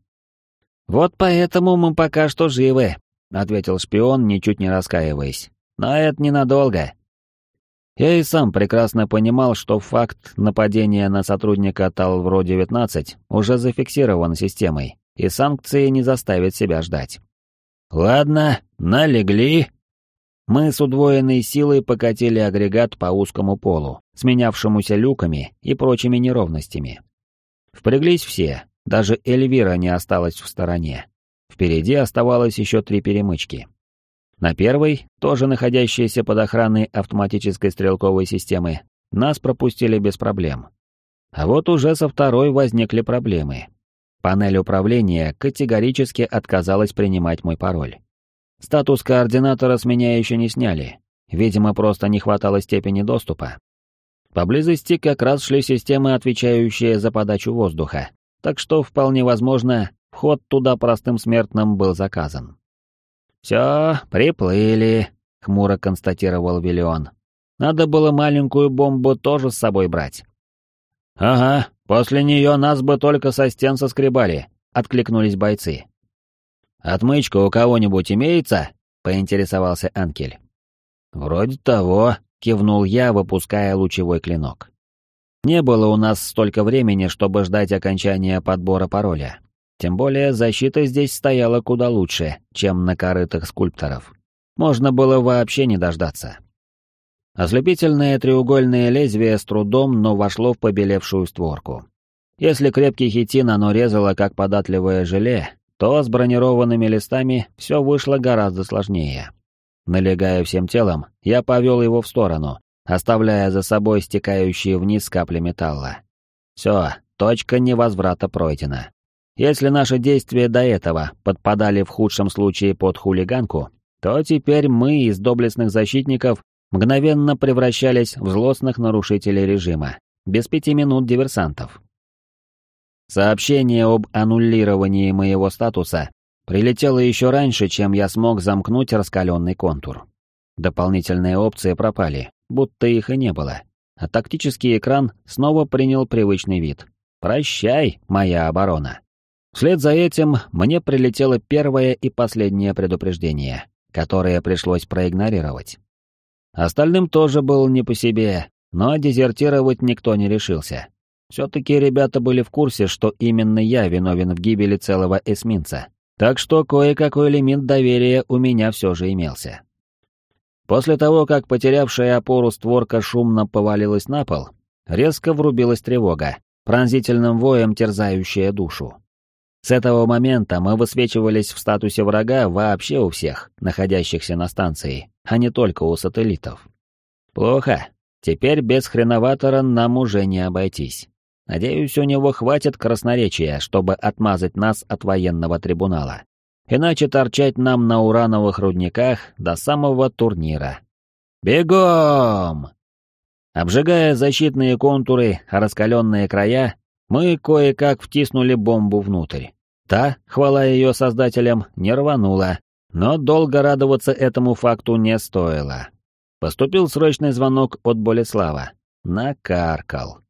«Вот поэтому мы пока что живы», — ответил шпион, ничуть не раскаиваясь. «Но это ненадолго». Я и сам прекрасно понимал, что факт нападения на сотрудника Талвро-19 уже зафиксирован системой, и санкции не заставят себя ждать. «Ладно, налегли», мы с удвоенной силой покатили агрегат по узкому полу, сменявшемуся люками и прочими неровностями. Впряглись все, даже Эльвира не осталась в стороне. Впереди оставалось еще три перемычки. На первой, тоже находящейся под охраной автоматической стрелковой системы, нас пропустили без проблем. А вот уже со второй возникли проблемы. Панель управления категорически отказалась принимать мой пароль. Статус координатора с меня еще не сняли. Видимо, просто не хватало степени доступа. Поблизости как раз шли системы, отвечающие за подачу воздуха, так что, вполне возможно, вход туда простым смертным был заказан. «Все, приплыли», — хмуро констатировал Виллион. «Надо было маленькую бомбу тоже с собой брать». «Ага, после нее нас бы только со стен соскребали», — откликнулись бойцы. «Отмычка у кого-нибудь имеется?» — поинтересовался Анкель. «Вроде того», — кивнул я, выпуская лучевой клинок. Не было у нас столько времени, чтобы ждать окончания подбора пароля. Тем более защита здесь стояла куда лучше, чем на корытах скульпторов. Можно было вообще не дождаться. Ослепительное треугольное лезвие с трудом, но вошло в побелевшую створку. Если крепкий хитин оно резало как податливое желе, то с бронированными листами все вышло гораздо сложнее. Налегая всем телом, я повел его в сторону, оставляя за собой стекающие вниз капли металла. Все, точка невозврата пройдена. Если наши действия до этого подпадали в худшем случае под хулиганку, то теперь мы из доблестных защитников мгновенно превращались в злостных нарушителей режима, без пяти минут диверсантов. Сообщение об аннулировании моего статуса прилетело еще раньше, чем я смог замкнуть раскаленный контур. Дополнительные опции пропали, будто их и не было, а тактический экран снова принял привычный вид. «Прощай, моя оборона». Вслед за этим мне прилетело первое и последнее предупреждение, которое пришлось проигнорировать. Остальным тоже был не по себе, но дезертировать никто не решился. Все-таки ребята были в курсе, что именно я виновен в гибели целого эсминца, так что кое-какой элемент доверия у меня все же имелся. После того, как потерявшая опору створка шумно повалилась на пол, резко врубилась тревога, пронзительным воем терзающая душу. С этого момента мы высвечивались в статусе врага вообще у всех, находящихся на станции, а не только у сателлитов. Плохо. Теперь без хреноватора нам уже не обойтись. Надеюсь, у него хватит красноречия, чтобы отмазать нас от военного трибунала. Иначе торчать нам на урановых рудниках до самого турнира. Бегом! Обжигая защитные контуры, раскаленные края, мы кое-как втиснули бомбу внутрь. Та, хвала ее создателям, не рванула, но долго радоваться этому факту не стоило. Поступил срочный звонок от Болеслава. Накаркал.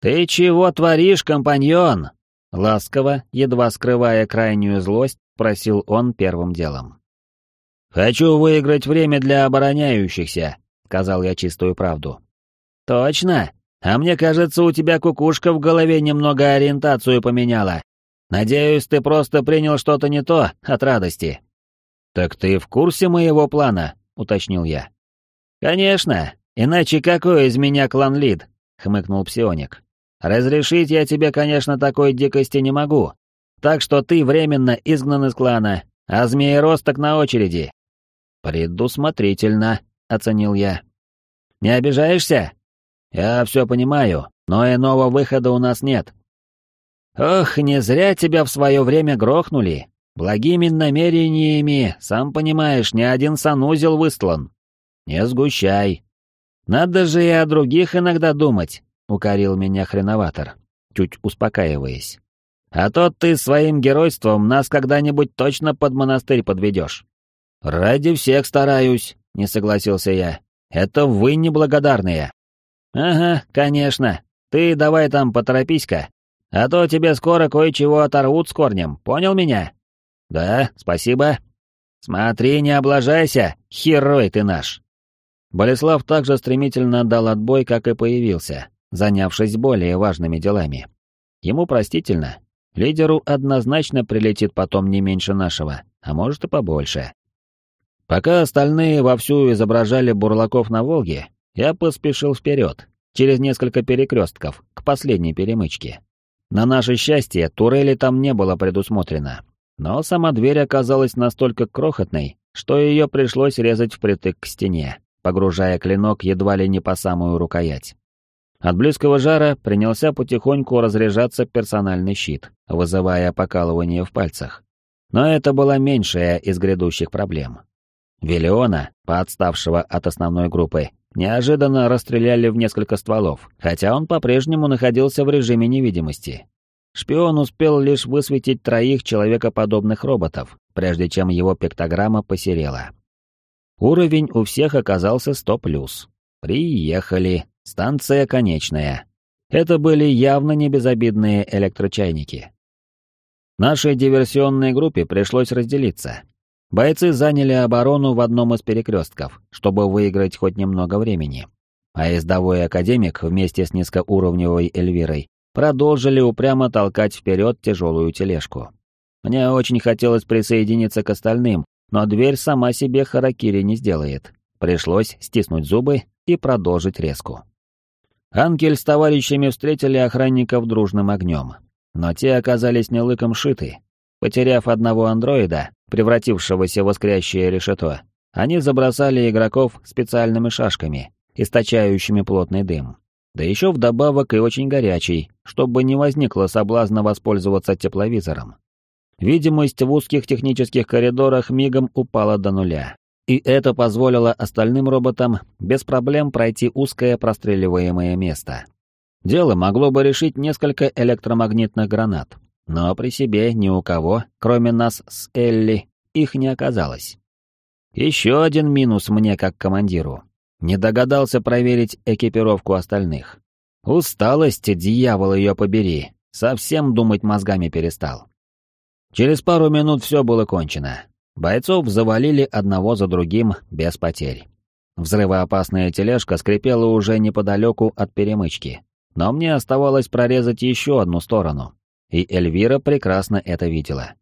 «Ты чего творишь, компаньон?» Ласково, едва скрывая крайнюю злость, просил он первым делом. «Хочу выиграть время для обороняющихся», — сказал я чистую правду. «Точно? А мне кажется, у тебя кукушка в голове немного ориентацию поменяла. Надеюсь, ты просто принял что-то не то от радости». «Так ты в курсе моего плана?» — уточнил я. «Конечно. Иначе какой из меня клан-лид?» — хмыкнул псионик. «Разрешить я тебе, конечно, такой дикости не могу. Так что ты временно изгнан из клана, а змееросток на очереди». «Предусмотрительно», — оценил я. «Не обижаешься?» Я все понимаю, но иного выхода у нас нет. Ох, не зря тебя в свое время грохнули. Благими намерениями, сам понимаешь, ни один санузел выстлан. Не сгущай. Надо же и о других иногда думать, укорил меня хреноватор, чуть успокаиваясь. А то ты своим геройством нас когда-нибудь точно под монастырь подведешь. Ради всех стараюсь, не согласился я. Это вы неблагодарные. «Ага, конечно. Ты давай там поторопись-ка. А то тебе скоро кое-чего оторвут с корнем, понял меня?» «Да, спасибо». «Смотри, не облажайся, херой ты наш!» Болеслав также стремительно дал отбой, как и появился, занявшись более важными делами. Ему простительно. Лидеру однозначно прилетит потом не меньше нашего, а может и побольше. Пока остальные вовсю изображали бурлаков на Волге, я поспешил вперед, через несколько перекрестков, к последней перемычке. На наше счастье, турели там не было предусмотрено. но сама дверь оказалась настолько крохотной, что ее пришлось резать впритык к стене, погружая клинок едва ли не по самую рукоять. От близкого жара принялся потихоньку разряжаться персональный щит, вызывая покалывание в пальцах. Но это была меньшая из грядущих проблем. Велиона, поотставшего от основной группы, неожиданно расстреляли в несколько стволов, хотя он по-прежнему находился в режиме невидимости. Шпион успел лишь высветить троих человекоподобных роботов, прежде чем его пиктограмма посерела. Уровень у всех оказался 100+. Приехали, станция конечная. Это были явно не безобидные электрочайники. Нашей диверсионной группе пришлось разделиться. Бойцы заняли оборону в одном из перекрестков, чтобы выиграть хоть немного времени. А издовой академик вместе с низкоуровневой Эльвирой продолжили упрямо толкать вперед тяжелую тележку. Мне очень хотелось присоединиться к остальным, но дверь сама себе харакири не сделает. Пришлось стиснуть зубы и продолжить резку. Ангель с товарищами встретили охранников дружным огнем, но те оказались не лыком шиты. Потеряв одного андроида, превратившегося в искрящее решето, они забросали игроков специальными шашками, источающими плотный дым. Да еще вдобавок и очень горячий, чтобы не возникло соблазна воспользоваться тепловизором. Видимость в узких технических коридорах мигом упала до нуля. И это позволило остальным роботам без проблем пройти узкое простреливаемое место. Дело могло бы решить несколько электромагнитных гранат, но при себе ни у кого, кроме нас с Элли, их не оказалось. Еще один минус мне как командиру. Не догадался проверить экипировку остальных. Усталость, дьявол ее побери, совсем думать мозгами перестал. Через пару минут все было кончено. Бойцов завалили одного за другим без потерь. Взрывоопасная тележка скрипела уже неподалеку от перемычки, но мне оставалось прорезать еще одну сторону, и Эльвира прекрасно это видела.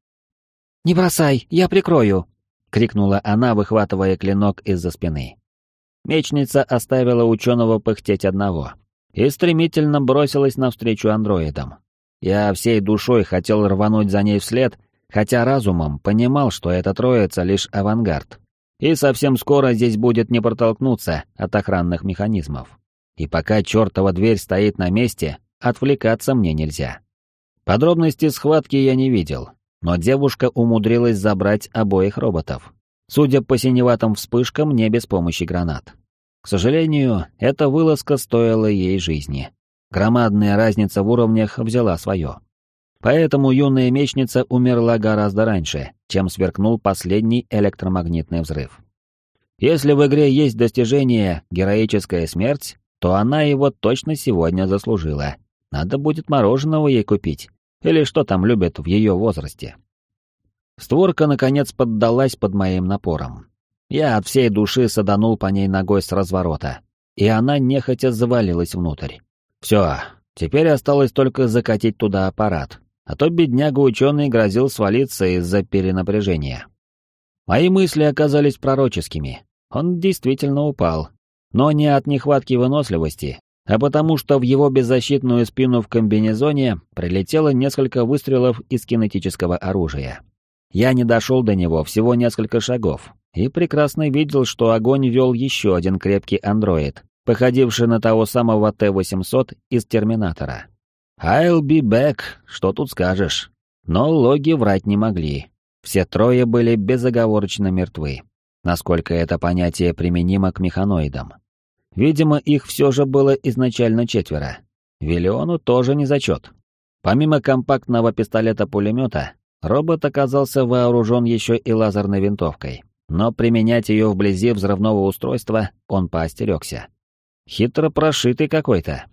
«Не бросай, я прикрою!» — крикнула она, выхватывая клинок из-за спины. Мечница оставила ученого пыхтеть одного и стремительно бросилась навстречу андроидам. Я всей душой хотел рвануть за ней вслед, хотя разумом понимал, что эта троица лишь авангард. И совсем скоро здесь будет не протолкнуться от охранных механизмов. И пока чертова дверь стоит на месте, отвлекаться мне нельзя. Подробности схватки я не видел, но девушка умудрилась забрать обоих роботов. Судя по синеватым вспышкам, не без помощи гранат. К сожалению, эта вылазка стоила ей жизни. Громадная разница в уровнях взяла свое. Поэтому юная мечница умерла гораздо раньше, чем сверкнул последний электромагнитный взрыв. Если в игре есть достижение «Героическая смерть», то она его точно сегодня заслужила. Надо будет мороженого ей купить. Или что там любят в ее возрасте. Створка, наконец, поддалась под моим напором. Я от всей души саданул по ней ногой с разворота, и она нехотя завалилась внутрь. Все, теперь осталось только закатить туда аппарат, а то бедняга-ученый грозил свалиться из-за перенапряжения. Мои мысли оказались пророческими. Он действительно упал, но не от нехватки выносливости, а потому что в его беззащитную спину в комбинезоне прилетело несколько выстрелов из кинетического оружия. Я не дошел до него всего несколько шагов и прекрасно видел, что огонь вел еще один крепкий андроид, походивший на того самого Т-800 из Терминатора. «I'll be back», что тут скажешь. Но логи врать не могли. Все трое были безоговорочно мертвы. Насколько это понятие применимо к механоидам. Видимо, их все же было изначально четверо. Виллиону тоже не зачет. Помимо компактного пистолета-пулемета, робот оказался вооружен еще и лазерной винтовкой. Но применять ее вблизи взрывного устройства он поостерегся. Хитро прошитый какой-то.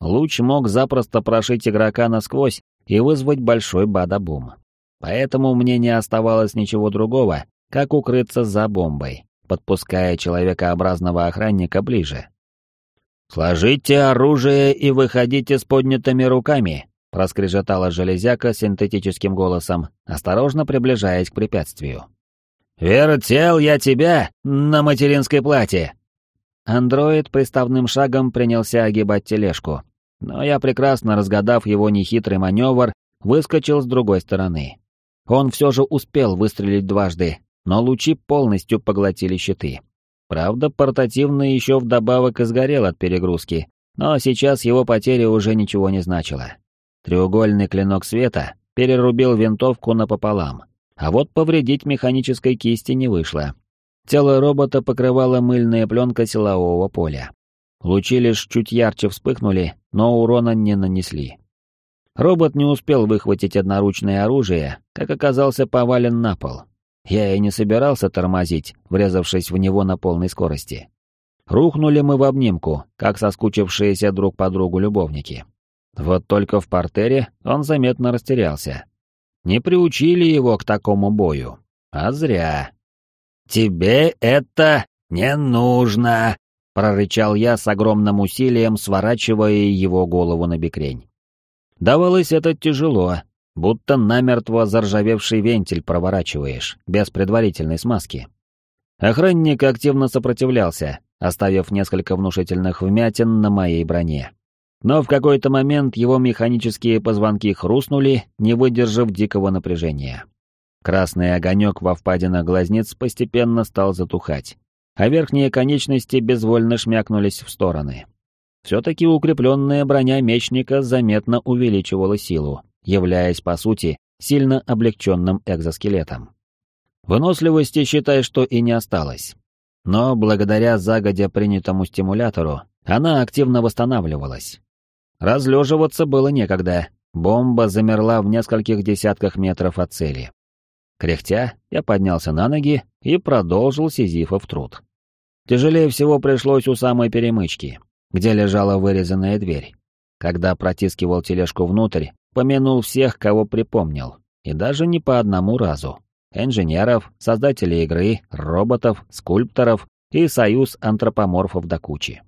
Луч мог запросто прошить игрока насквозь и вызвать большой бадабум. Поэтому мне не оставалось ничего другого, как укрыться за бомбой, подпуская человекообразного охранника ближе. «Сложите оружие и выходите с поднятыми руками», — проскрежетала железяка синтетическим голосом, осторожно приближаясь к препятствию. «Вертел я тебя на материнской плате!» Андроид приставным шагом принялся огибать тележку, но я прекрасно разгадав его нехитрый маневр, выскочил с другой стороны. Он все же успел выстрелить дважды, но лучи полностью поглотили щиты. Правда, портативный еще вдобавок изгорел от перегрузки, но сейчас его потеря уже ничего не значила. Треугольный клинок света перерубил винтовку напополам, а вот повредить механической кисти не вышло. Тело робота покрывала мыльная пленка силового поля. Лучи лишь чуть ярче вспыхнули, но урона не нанесли. Робот не успел выхватить одноручное оружие, как оказался повален на пол. Я и не собирался тормозить, врезавшись в него на полной скорости. Рухнули мы в обнимку, как соскучившиеся друг по другу любовники. Вот только в портере он заметно растерялся. Не приучили его к такому бою. А зря. «Тебе это не нужно!» — прорычал я с огромным усилием, сворачивая его голову на бекрень. Давалось это тяжело, будто намертво заржавевший вентиль проворачиваешь, без предварительной смазки. Охранник активно сопротивлялся, оставив несколько внушительных вмятин на моей броне. Но в какой-то момент его механические позвонки хрустнули, не выдержав дикого напряжения. Красный огонек во впадинах глазниц постепенно стал затухать, а верхние конечности безвольно шмякнулись в стороны. Все-таки укрепленная броня мечника заметно увеличивала силу, являясь, по сути, сильно облегченным экзоскелетом. Выносливости, считай, что и не осталось. Но благодаря загодя принятому стимулятору, она активно восстанавливалась. Разлеживаться было некогда, бомба замерла в нескольких десятках метров от цели. Кряхтя, я поднялся на ноги и продолжил Сизифов труд. Тяжелее всего пришлось у самой перемычки где лежала вырезанная дверь. Когда протискивал тележку внутрь, помянул всех, кого припомнил, и даже не по одному разу. Инженеров, создателей игры, роботов, скульпторов и союз антропоморфов до кучи.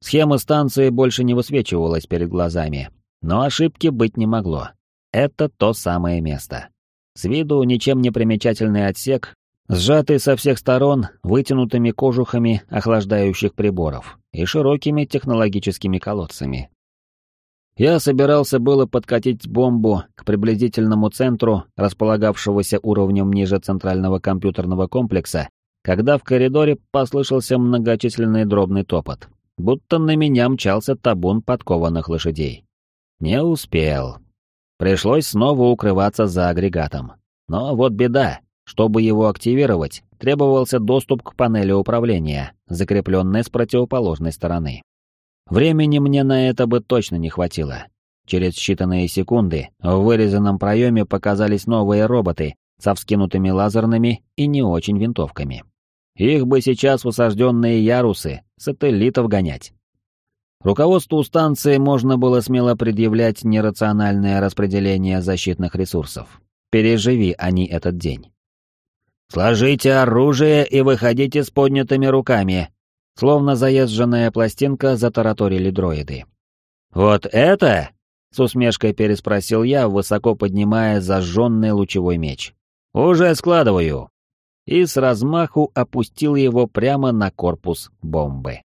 Схема станции больше не высвечивалась перед глазами, но ошибки быть не могло. Это то самое место. С виду ничем не примечательный отсек, сжатый со всех сторон вытянутыми кожухами охлаждающих приборов и широкими технологическими колодцами. Я собирался было подкатить бомбу к приблизительному центру, располагавшегося уровнем ниже центрального компьютерного комплекса, когда в коридоре послышался многочисленный дробный топот, будто на меня мчался табун подкованных лошадей. Не успел. Пришлось снова укрываться за агрегатом. Но вот беда. Чтобы его активировать, требовался доступ к панели управления, закрепленной с противоположной стороны. Времени мне на это бы точно не хватило. Через считанные секунды в вырезанном проеме показались новые роботы со вскинутыми лазерными и не очень винтовками. Их бы сейчас в осажденные ярусы сателлитов гонять. Руководству станции можно было смело предъявлять нерациональное распределение защитных ресурсов. Переживи они этот день. «Сложите оружие и выходите с поднятыми руками», словно заезженная пластинка затараторили дроиды. «Вот это?» — с усмешкой переспросил я, высоко поднимая зажженный лучевой меч. «Уже складываю!» И с размаху опустил его прямо на корпус бомбы.